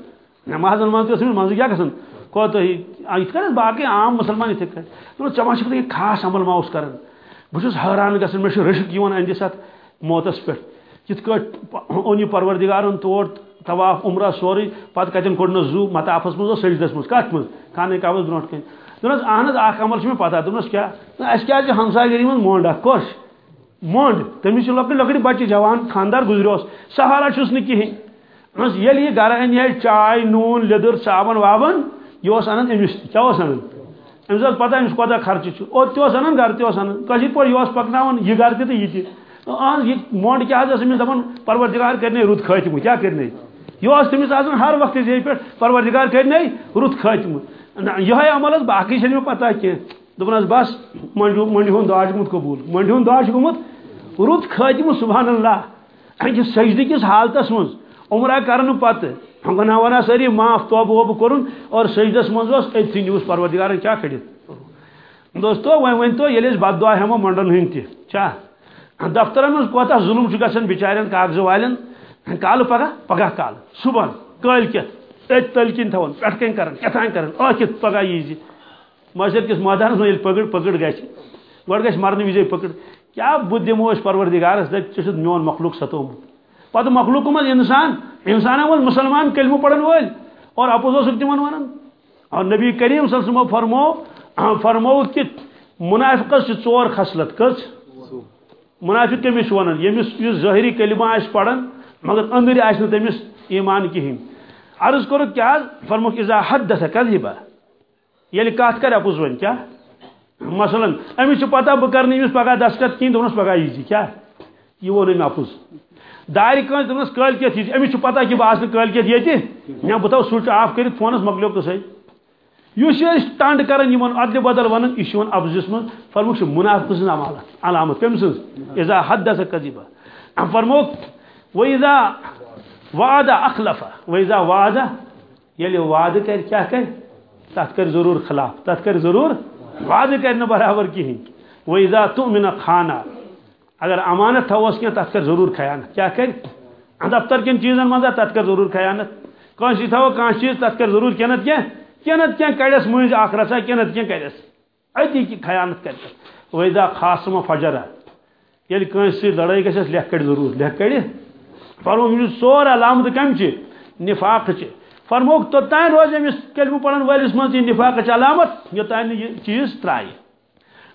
نمازن مز تہ مز کیا گژھان کوتہی یت کن باقی عام مسلمان یتھ کن دن چما چھ خاص عمل ما اس کران بہس حیران گژھان مے رشک اندس ات موتس پہ کت اون یہ پروردگار تور طواف عمرہ سوری پتہ کتن کوڑ زو مطافس مز سجدس مز کت مز خانہ کعبس برونٹ کن دنس اہن اخ عمل چھ پتہ دنس کیا اس کیا ہمسا گری من مونڈ اخ کوش مونڈ تمس لکڑ لکڑ بچہ جوان خاندار گزریوس سہارا چھس نہ کہین دنس یل یہ گھر ان یہ چائے نون لیدر صابن وابن یہ اس انن امس کیا اس انن امس پتہ امس کوتا خرچ چھ او تہ اس انن گھر تہ اس انن کشیر پور یہ اس پکناون یہ گھر تہ یہ تہ آن یہ مونڈ کیا حضرت سمجھ دپن پروردگار کرنے، رت خاتم کیا کرنے؟ یہ اس تمس آسان ہر وقت یہ پہ پروردگار کرنے، رت خاتم یہ عمل باقی چھ پتہ کی دپن بس منڈی منڈی ہند دعا گومت قبول۔ منڈی ہند دعا گومت رت خاتم سبحان اللہ۔ یہ سجدہ کس حالتس من عمرہ کرن پتہ گناہ وناہ ساری معاف، توبہ ووبہ کورن اور سجدس من اس اتھی نیوس پروردگار کیا کھڑت دوستو ون ون تو یل بد دعا ہمو منڈن ہند تہ چاہ دفتر من کوتا ظلم گھن بچارن کاغذ والن کال پگہ پگہ کال صبح کل کت ات تل کن تھون پٹ کن کرن کتان کرن ٲکھِتھ پگہ یی معاشر کس میدانس منٛز ییٚلہِ پکڑ پکڑ گژھِ گۄڈٕ گژھِ مرنہٕ وزے پکڑ کیٛاہ بہٕ دِمو أسۍ پروردگارس دپ ژےٚ چھُتھ میون مخلوق ستومُت پتہٕ مخلوق منٛز انسان انسان منٛز مسلمان کلمہٕ پرن وٲلۍ اور اپوز اوسُکھ تِمن ونان اور نبی کریم صلی اللہ علیہ وسلم فرمو فرمو کہ منافقس چھِ ژور خصلت کٔژ منافق کمس ونان یمس اس ظاہری کلمہ آس پڑھان مگر اندر آس تمس ایمان کہین۔ عرض کور کیا فرموک اذا حدث کذبا۔ یل کات کر اپوز ون، کیا؟ مثلا امس پتہ بہ کرن امس پگہ دستخط کین، دونس پگہ یی کیا؟ یہ ون اپوز۔ دار کن دونس کل کیت یہ امس پتہ کہ بہ آس کل کیت یہ یا بتاو سوچ آف کرت فونس مکلیو تو صحیح۔ اس ٹنڈ کران ادل بدل ون یہ ابزس من، فرموک منافق سن عمالت علامت کم سن اذا حدث كذبا فرموک واذا وعد اخلف واذا وعد، یلی وعد کر، کیا کر؟ تات کر ضرور خلاف تات کر ضرور وعد کرنا برابر کہیں واذا تؤمن خانا، اگر امانت تھوس کی تات کر ضرور خیانت، کیا کر؟ دفتر کن چیزن مزہ تات کر ضرور خیانت۔ کانسی تھو کان چیز تات کر ضرور کینت کیا؟ کینت کیا کڑس مز اخ رسا کینت کیا کڑس اتی کی خیانت کر ویدا خاصم فجر یل یعنی کنس سی لڑائی گژھس لکھ کڑ ضرور لکھ کڑ فرمو یہ سور علامت کم چھ نفاق چھ فرموک تو تین روز امس کلمہ پڑھن والس من یہ نفاق علامت یوتان یہ چیز ترائی۔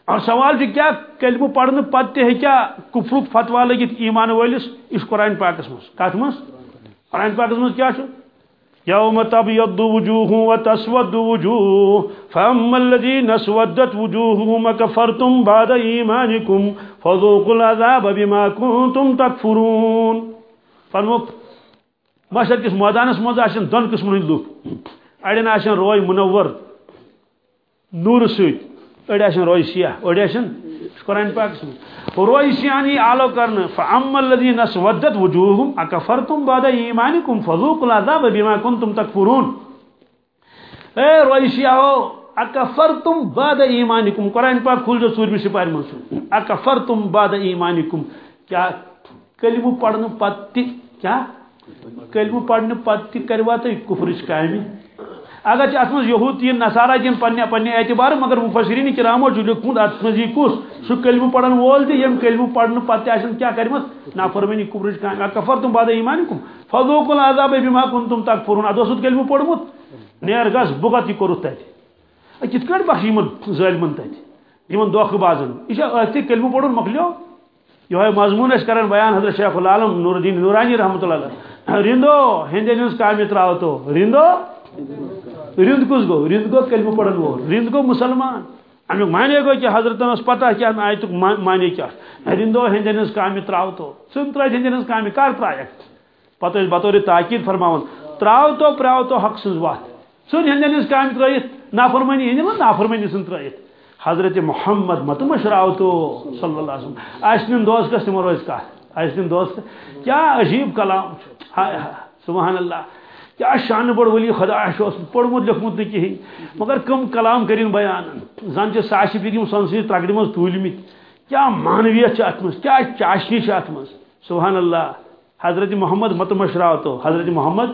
اور سوال چھ کیا، کلمہ پڑھن پتہ ہیکیا کفرک فتوا لگت ایمان والس اس قرآن پاکس مز کت مز قرآن پاکس مز کیا چھ يوم تبيض وجوه وتسود وجوه فاما الذين اسودت وجوههم كفرتم بعد إيمانكم، فذوقوا العذاب بما كنتم تكفرون. فرموك مشهد کس مٲدانس منٛز آسن دۄن قٕسمن ہٕنٛدۍ لُکھ اڑین آسن روے منور، نور سۭتۍ أڑۍ آسن روے سیاہ أڑۍ آسن قرآن پاک رویسیانی آلو کرنا فعم الذین اسودت وجوہم اکفرتم بعد ایمانکم فذوق العذاب بما کنتم تکفرون اے رویسیاہو اکفرتم بعد ایمانکم قرآن پاک کھل جو سورمی سپاری منسو اکفرتم بعد ایمانکم کیا کلمہ پڑھنے پتی کیا کلمہ پڑھنے پتی کروا تو کفرش کامی اگر ات من یہود یہ نصارہ دین پنہ پنہ اعتبار، مگر مفسرین کرامو جو لکھمت ات من یہ کس سہ کلمہ پڑھن وول تہ یم کلمہ پڑھن پتہ آسن کیا کرمت؟ نافرمانی کبرج کام کفرتم بعد ایمانکم فذوقوا العذاب بما کنتم تکفرون. ادوست کلمہ پڑھمت؟ نیر گس بغت یہ کرت تت جی. کت کٹ بخش یمن ظالمن تت یمن دوکھ بازن. یہ اتھ کلمہ پڑھن مکلیو یہ مضمون اس کرن بیان حضرت شیخ العالم نور الدین نورانی رحمۃ اللہ رندو ہندین کامہ تراو تو رندو؟ رند کس گو رند گو کلمہ پڑھن وہ رند گو مسلمان امیک مانے گو کہ حضرت اس پتہ کیا آیت مانے کیا رندو ہندین اس کام تراو تو سن ترا ہندین اس کام کار ترایک پتہ بطور تاکید فرماون تراو تو پراو تو حق سز وات سن ہندین اس کام ترایت نافرمانی ہندین نافرمانی سن ترایت حضرت محمد مت مشراو تو صلی اللہ علیہ وسلم اشنن دوس کس تمو روز کا اشن دوست کیا عجیب کلام سبحان اللہ کیا شان بڑ ولی خدا پورمت لکھمت کہین مگر کم کلام کرین بیان۔ زن ساش پھر سنسی ترگڑ مز تولمت کیا معنویت اچھا ات مز کیا چاشنی ات مز سبحان اللہ۔ حضرت محمد مت مشراو تو۔ حضرت محمد؟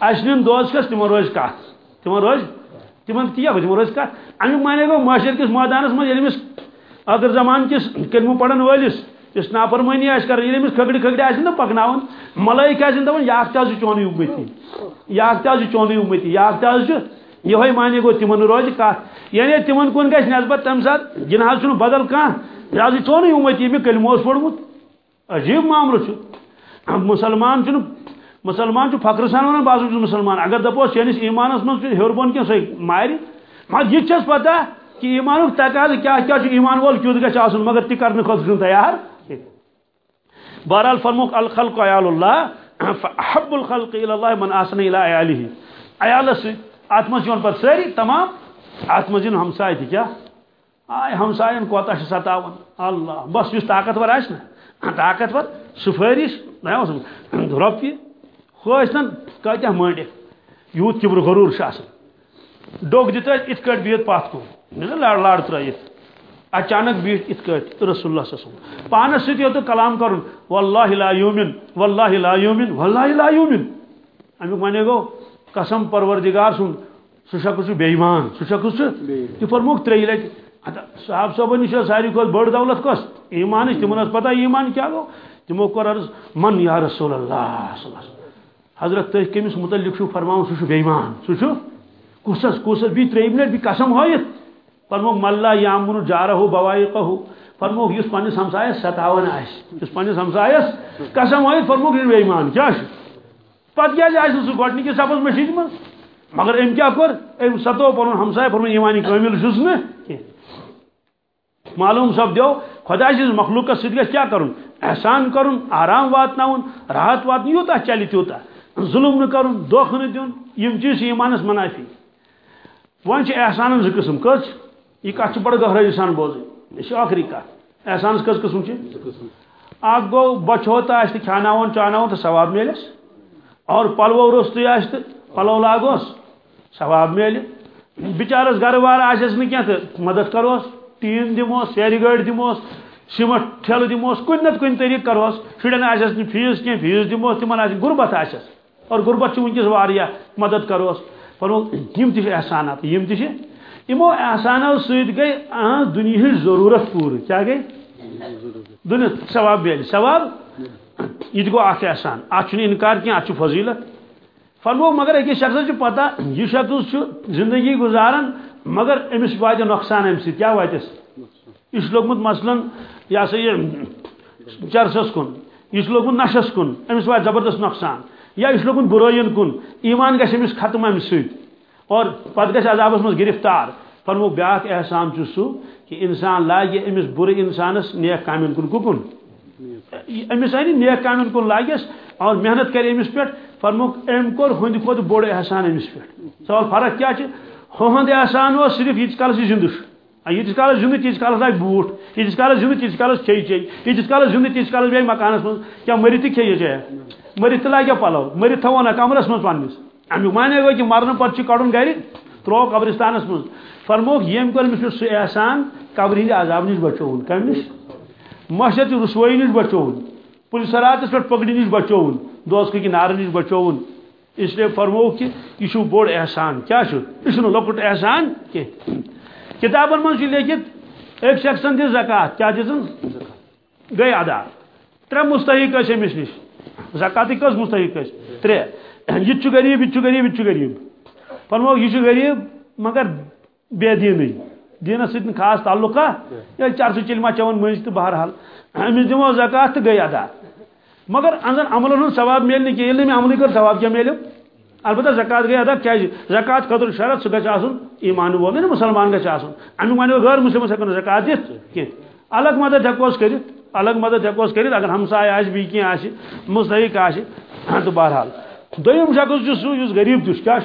اشن دوست کس تمہ روز کت تمہ روز؟ تمہ کیا تمہ روز کت امیک مانے گو، معاشر کس میدانس مز؟ یعنی اگر زمان کس کلمہ پڑھن ولس اس نافرمانی آس کر یل کھگڑ کھگڑ آس نا پکناون۔ ملائک آس دپان یہ تہ چون امتی یہ تہ چون امتی یہ تہ یہ مانے گو تمن روز کت یعنی تمن کن گھر نسبت تم سات؟ جن حال چھ بدل کھانا یہ چون امتی میں کلمہ اس پوڑمت عجیب معاملہ مسلمان چھ مسلمان چھ فخر سان ونان بہت مسلمان۔ اگر دپوس چٲنِس یعنی ایمانس منٛز چھُ ہیوٚر بۄن کینٛہہ سۄ مارِ مگر ہاں، یہ چھس پتہ کہ ایمانُک تقاض کیا کیا چھُ ایمان وول کیُتھ گژھِ آسُن مگر تہِ کرنہٕ خٲطرٕ چھُنہٕ تیار۔ بہرحال فرموک، الخلق عیال اللہ حب الخلق اللہ من آسن الى عیاله. عیالس سۭتۍ اتھ منٛز چھِ یِوان پتہٕ تمام اتھ منٛز یِن ہمساے تہِ کیٛاہ آے ہمساین کوتاہ چھِ ستاوان اللہ، بس یُس طاقتور آسہِ نا طاقتور سفٲرِش رۄپیہِ ہُہ ٲسۍتن کۭتیاہ مٲنڈِتھ یوٗت کِبر غروٗر چھُ آسان ڈوٚگ دِتھ یِتھ کٲٹھۍ بِہِتھ پتھ کُن لڑ لڑ ترٲیِتھ اچانک بیٹھ ات کٹ رسول اللہ صلی اللہ علیہ وسلم. پانس ستی ہوتا کلام کرن واللہ لا یومن واللہ لا یومن واللہ لا یومن. امیک مانے گو قسم پروردگار سن سہ شخص بے ایمان سہ شخص یہ فرموک تری لٹ صاحب صاحب نش ساری کھت بڑ دولت کس؟ ایمان تمن پتہ ایمان کیا گو؟ تمو کور عرض من یا رسول اللہ صلی اللہ علیہ وسلم. حضرت تھی کمس متعلق فرما سہ بے ایمان سہ کسس کسس بھی تریم لٹ بھی قسم ہوت فرموک ملا یامن جارہ بوائقہ فرموک اس پنس ہمسایس ستاون آس اس پنس ہمسایس قسم ہوئی فرموک یہ ایمان، کیا پتہ کیا آس سہ گۄڈنِکہِ سبز مشید من مگر ام کیا کور ام ستو پن ہمسائے فرمو ایمانی کامل چھس نا معلوم سپدو خدا سز مخلوقس ست گھس کیا کرن احسان کرن آرام واتناون راحت واتن یوتہ چلہِ تیوتہ ظلم نہ کرن دھوکہ نہ دیُن یم چیز ایمانس منافی۔ وۄنۍ چھِ احسانن زٕ قٕسم کٔژ یہ کت بڑ گہرائی سان بوز یہ آخری کت احسانس کس قسم اخ گو بچوت آس تو کھانا چانا تو ثواب ملس اور پلو روست آس تو پلو لاگوس۔ ثواب مل بچارس گھر وار آس نا تو مدد کروس۔ ٹین دموس سیری گاڑی دموس سیمٹ ٹھیلہ دموس کن نت کن طریقہ کروس۔ شرین آس فیس کی فیس دموس تمہ غربت آس اور غربت ونکس واریاہ مدد کروس۔ پنو احسانات یم تہ یمو احسانو ست گئی دنیا ضرورت پور. کیا گئی؟ دنیا. ثواب بیل ثواب؟ یہ گو اخ احسان ات انکار کی ات فضیلت. فرمو، مگر اکس شخص پتہ یہ شخص زندگی گزاران مگر امس وات نقصان ام سیا واتس یہ لوگمت مثلا یہ سا یہ چرسس کن یہ لوگمت نشس کن، امس وات زبردست نقصان. یا یہ لوگمت برائین کن، ایمان گھس امس ختم امس ست اور پتہ گھس عذابس مز گرفتار۔ فرمو بیاکھ احسان سو کہ انسان لاگہ امس بر انسانس نیک کامن کن ککن امس آئی نیک کامن کن لاگس اور محنت کر امس پہ فرمو ام کور ہند کھت بوڑ احسان امس پہ سوال فرق کیا ہند احسان وہ صرف یہ کالس یہ زندہ یتس کالس زندہ تیس کالس آئی بوٹ۔ یتس کالس زندہ تیس کالس کھے چے یتس کالس زندہ تیس کالس بیائی مکانس۔ من کیا مرت تہ کھے چے مرت تہ لاگیا پلو مرت تھونا کمرس من پنس امیک مانے گو کہ مرنے پتہ کڑن گھر ترو قبرستانس من فرموک یم کر مش سہ احسان، قبر ہند عذاب نش بچون. کم نش مشت رسوئی نش بچون. پولیس راتس پہ پکڑ نش بچون. دوست کی نار نش بچون. اس لیے فرمو کہ یہ بوڑ احسان. کیا یہ لکٹ احسان کی کتابن من لیکھت ایک شخصن دس زکات کیا دن گئی ادا. ترے مستحق امس نش زکات کس مستحق ترے. یہ غریب یہ غریب یہ غریب۔ فرمو یہ غریب مگر بے دین دینس ست خاص تعلق یل چرسہ چلما چون مز تو بہرحال امس دمو زکات تو گئی ادا۔ مگر انزن عمل ہن ثواب مل کی یل میں عمل کر ثواب کیا ملو البتہ زکات گئی ادا کیا زکات خطر شرط سہ گھس آسن ایمان وول مسلمان گھس آسن۔ امی مانو غیر مسلم ہکن زکات دت کی الگ مدد ہکوس کرت الگ مدد ہکوس کرت اگر ہمسائے آس بی کی آس مستحق آس تو بہرحال۔ دویم شخص سہ غریب تس کیا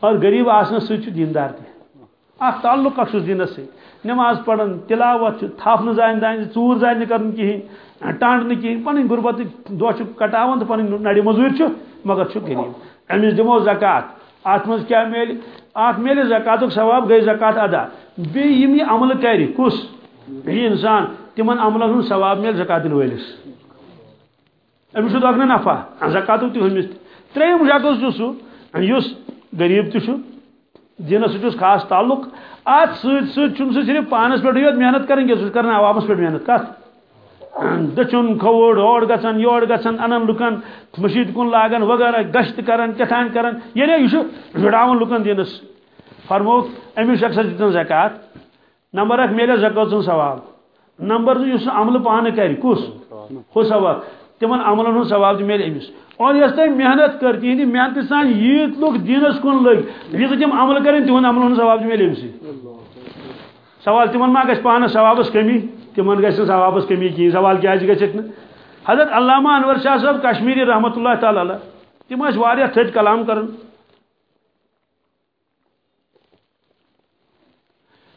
اور غریب آسنس ست دیندار تہ۔ اخ تعلق اخ دینس سی نماز پڑھن، تلاوت تھپ زان دان ژور زان کر کہین ٹانڈ کہین پن غربت دہ کٹان تو پن نڑ مزور مگر غریب۔ امس دمو زکات۔ ات مز کیا میل ات میل زکات ثواب گئی زکات ادا۔ بیم یہ عمل کر، کس؟ یہ انسان۔ تمن عملن ہند ثواب میل زکات دن ولس امس دگن نفع۔ زکات تہ ہمس تریم شخص سہ غریب تہ دینس ستس خاص تعلق ات ست سہ صرف پانس پہ یوت محنت کریں گے سہ کر عوامس پہ محنت کت دچن کھوڑ اور گھن یور گھن انن لکن مشید کن لاگن وغیرہ گشت کران کتان کران یعنی یہ جڑاون لکن دینس فرمو امس شخص دتن زکات نمبر اک میلے زکات ثواب۔ نمبر دو اس عمل پانے کر کس ہو ثواب تمن عملن ہن ثواب میلے امس اور یس تم محنت کر تہندی محنت سان یت لوگ دینس کن لگ یہ تم عمل کریں تہند عمل ہن ثواب میلے امس سوال تمن ما گژھِ پانس ثوابس کمی، تمن گژھِ ثوابس کمی کی سوال کیا گژھِ حضرت علامہ انور شاہ صاحب کشمیری رحمۃ اللہ تعالی علیہ، تم واریاہ تھٹ کلام کرن۔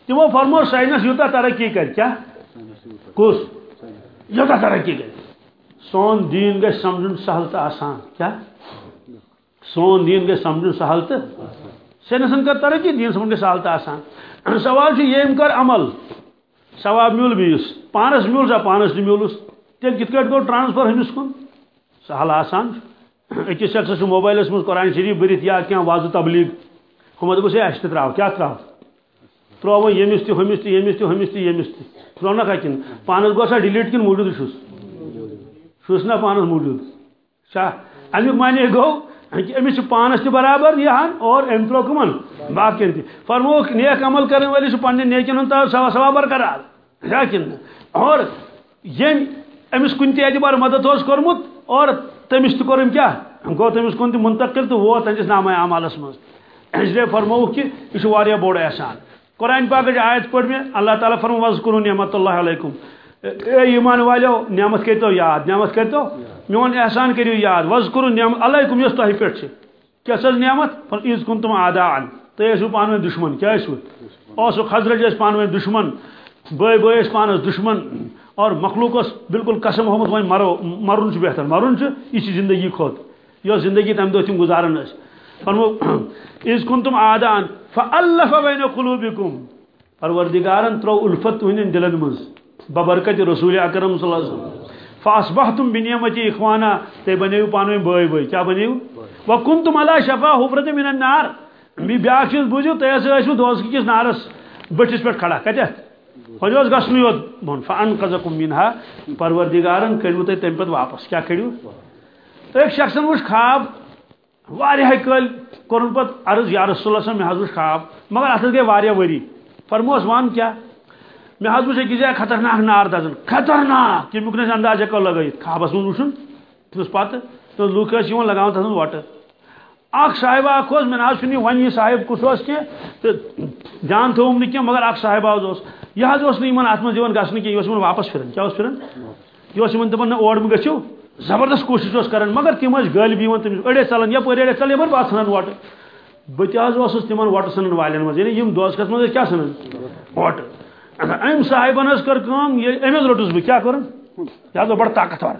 تمو فرمو سائنس یوتا ترقی کر کیا کس؟ یوتا ترقی کر۔ سون دین گھر سمجھن سہل تو آسان۔ کیا؟ سون دین گھر سمجھن سہل تو سائنسن کر ترقی دین سمجھ گھر سہل تو آسان۔ سوال یم کر عمل۔ ثواب میول بیس پانس میول سا پانس تہ میولس تیل کت گو ٹرانسفر ہمس کن۔ سہل آسان۔ اکس شخص موبائلس من قرآن شریف برت یا کیا واضح تبلیغ۔ ہم دس اس تراو۔ کیا تراو؟ ترو یمس تہ ہمس تہ یمس تہ ہمس تہ یمس تہ ترونکھا کن۔ پانس گو سا کن موجود چھس چھس نا پانس موجود شاہ، امیک معنی گو امس پانس تہ برابر یہ اور ام ترو کمن باقین تہ فرموک نیک عمل کرنے والی پنہ نیکن ہند ثواب برقرار کیا اور یم امس کن تہ اعتبار مدد اس کورمت اور تمس تہ کورم کیا؟ گو تمس کن تہ منتقل تو ووت تمس نامہ اعمالس مز اس لیے فرموک کہ یہ بوڑ احسان۔ قرآن پاک آیت پڑھ میں اللہ تعالیٰ فرم وزکر نعمت اللہ علیکم اے ایمان والو نعمت کرتو یاد نعمت کرتو میون احسان کریو یاد۔ وزکر نعمت علیکم یس تہ پہ کیا سر نعمت پر عز کن تم آدان تو یسو پانوین دشمن کیا اسو اوسو خزرج اس پانوین دشمن بے بے اس پانس دشمن۔ اور مخلوق اس بالکل قسم ہومت وین مرو مرن چھ بہتر۔ مرن چھ یہ زندگی کھوت یہ زندگی تم دو تم گزارن اس۔ فرمو از کنتم آدان فالف بین قلوبکم۔ پروردگارن ترو الفت تہندین دلن مز۔ ببرکت رسول اکرم صلی اللہ علیہ وسلم۔ فاصبحتم بنعمتی اخوانا تے بنیو پانویں بھائی بھائی کیا بنیو؟ وکنتم علی شفا حفرت من النار۔ بی بیاکھ چیز بوجھو تے ایسے ایسو دوست کس نارس بٹس پہ کھڑا۔ کتے خجوز گسنو یوت بون فانقذکم منها پروردگارن کڑیو تے تم پت واپس۔ کیا کڑیو تو ایک شخصن وش خواب واریاہ کل کورن پت عرض یا رسول اللہ صلی اللہ علیہ وسلم خواب مگر اتھ گئی واریاہ وری۔ فرموس وان کیا؟ میں حض وچ کسی خطرناک نار دزن خطرناک! کہ مکنس انداز ہیکو لگائیت خوابس من وچن تس پتہ تو لوک ٲسۍ یِوان لگاوان تتھ منٛز وۄٹہٕ صاحب اکھ اوس مےٚ نہ حظ چھُنہٕ صاحب کُس اوس کینٛہہ تہٕ جان تھووُم نہٕ کینٛہہ مگر اکھ صاحب حظ اوس یہِ حظ اوس نہٕ یِمن اتھ منٛز دِوان گژھنہٕ کینٛہہ یہِ واپس پھران کیٛاہ اوس پھران یہِ اوس یِمن دپان نہ اور مہٕ گٔژھِو زبردست کوشش اس کران مگر تم اس غالب یوان تمس اڑے ژلان یپر اڑے ژل یمن بات ژھنان وٹ بہٕ تہِ حظ تمن وٹ ژھنان والٮ۪ن منٛز یعنی یِم دوسکس منٛز ٲسۍ کیٛاہ ژھنان وٹ أمۍ صاحبن حظ کٔر کٲم أمۍ حظ روٚٹُس بہٕ کیٛاہ کوٚرُن یہِ حظ اوس بڑٕ طاقتور۔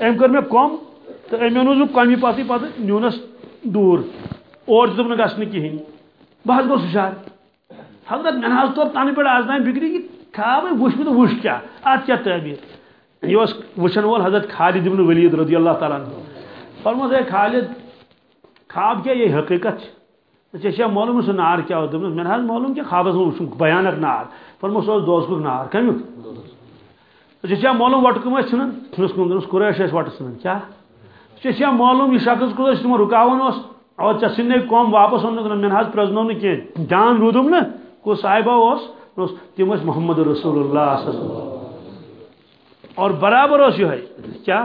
أمۍ کٔر مےٚ کۄم تہٕ أمۍ اوٚنُس بہٕ کۄمہِ پتہٕ پتہٕ نیوٗنس اور دِتُم نہٕ گژھنہٕ کِہیٖنۍ حضرت مےٚ نہ حظ توٚر تنہٕ آز تام فِکرِ کہِ خوابٕے وٕچھ مےٚ تہٕ وٕچھ کیٛاہ اَتھ کیٛاہ تعبیٖر یہ وچن وول حضرت خالد ابن ولید رضی اللہ تعالیٰ فرمو اے خالد، خواب کیا یہ حقیقت؟ ژےٚ معلوم سُہ نار کیا ہو دوٚپمَس مےٚ نہ حظ معلوم کہِ خوابس منٛز وٕچھُم بھیانک نار۔ فرمو سُہ اوس دوزکُک نار کمیُک ژےٚ معلوم وٹہٕ کٕم ٲسۍ ژھٕنان ژھٕنُس کُن دوٚپمَس قُریش ٲسۍ وٹہٕ ژھٕنان کیٛاہ ژےٚ معلوم یہِ شخص کُس ٲسۍ تِمن رُکاوان اوس اور ژےٚ ژھٕننے کۄم واپس اوٚن مےٚ نہ حظ پرٛزنو نہٕ کینٛہہ جان روٗدُم نہٕ کُس صاحبہ اوس تِم ٲسۍ محمد رسول اللہ صلی اللہ علیہ وسلم۔ اور برابر اس یہ کیا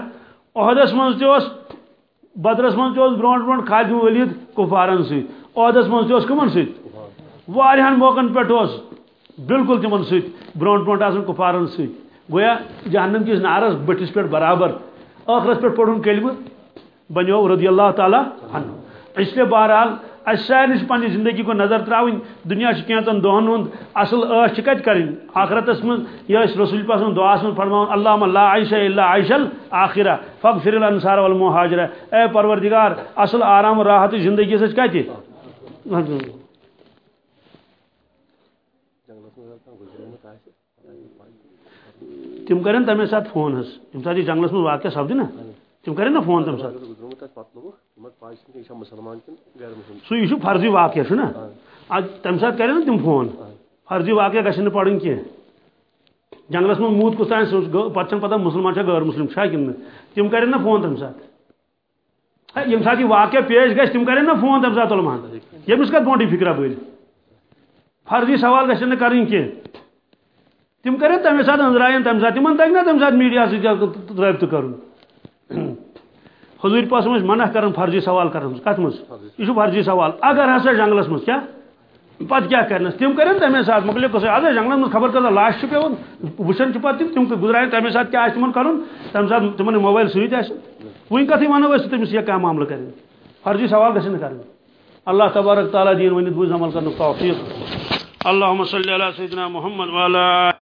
عہدس من تس بدرس من تس برو برو خالد ولید کفارن ست عہدس من تس کمن ست واریاہن موقعن پہ بالکل تمن ست برو برو آسان ست گویا، جہنم کس نارس بٹس پہ برابر آخرس پہ پڑھن کلمہ بنو رضی اللہ تعالی عنہ۔ اس لیے بہرحال، اس سارے پنہ زندگی کو نظر تراؤن دنیا کینچن دہن ہند، اصل عش کت کریں آخرتس من یہ رسول پاس دعاس من فرما اللہ لا عائشہ اللہ عائشل آخرہ فق فر الانصار والمہاجرہ۔ اے پروردگار، اصل آرام راحت زندگی سچ کت تم کریں تمے سات فون حس یم سات جنگلس من واقع سپدی نا تم کریں نا فون تم سات سو یہ فرضی واقع نا تم سات کریں نا تم فون فرضی واقع گھن پڑھن کی جنگلس من موت کس تین پتہ پتہ مسلمان غیر مسلم چھا کن تم کریں نا فون تم سات یم سات یہ واقع پیش گھس تم کریں نا فون تم سات علمان یمس کت بونڈی فکرہ بل فرضی سوال گھن کریں کی تم کریں تمہیں ساتھ اندرائن تمہیں ساتھ تمہیں تک نا تمہیں ساتھ میڈیا سے رابطہ کرن حضور پاس مجھ منع کرن فرضی سوال کرن کت مز یہ فرضی سوال اگر ہسا جنگلس مز کیا پت کیا کرنس تم کرن تمہیں ساتھ مکلی کس اگر جنگلس مز خبر کر لاش پیون وچن پتہ تم گزرائن تمہیں ساتھ کیا آج تمہیں کرن تمہیں ساتھ تمہیں موبائل سویت ست ون کتھی ونو اس تمس یہ کیا معاملہ کریں فرضی سوال گھن کریں اللہ تبارک تعالیٰ دین ونت بوز عمل کرنے توفیق اللهم صل على سيدنا محمد وعلى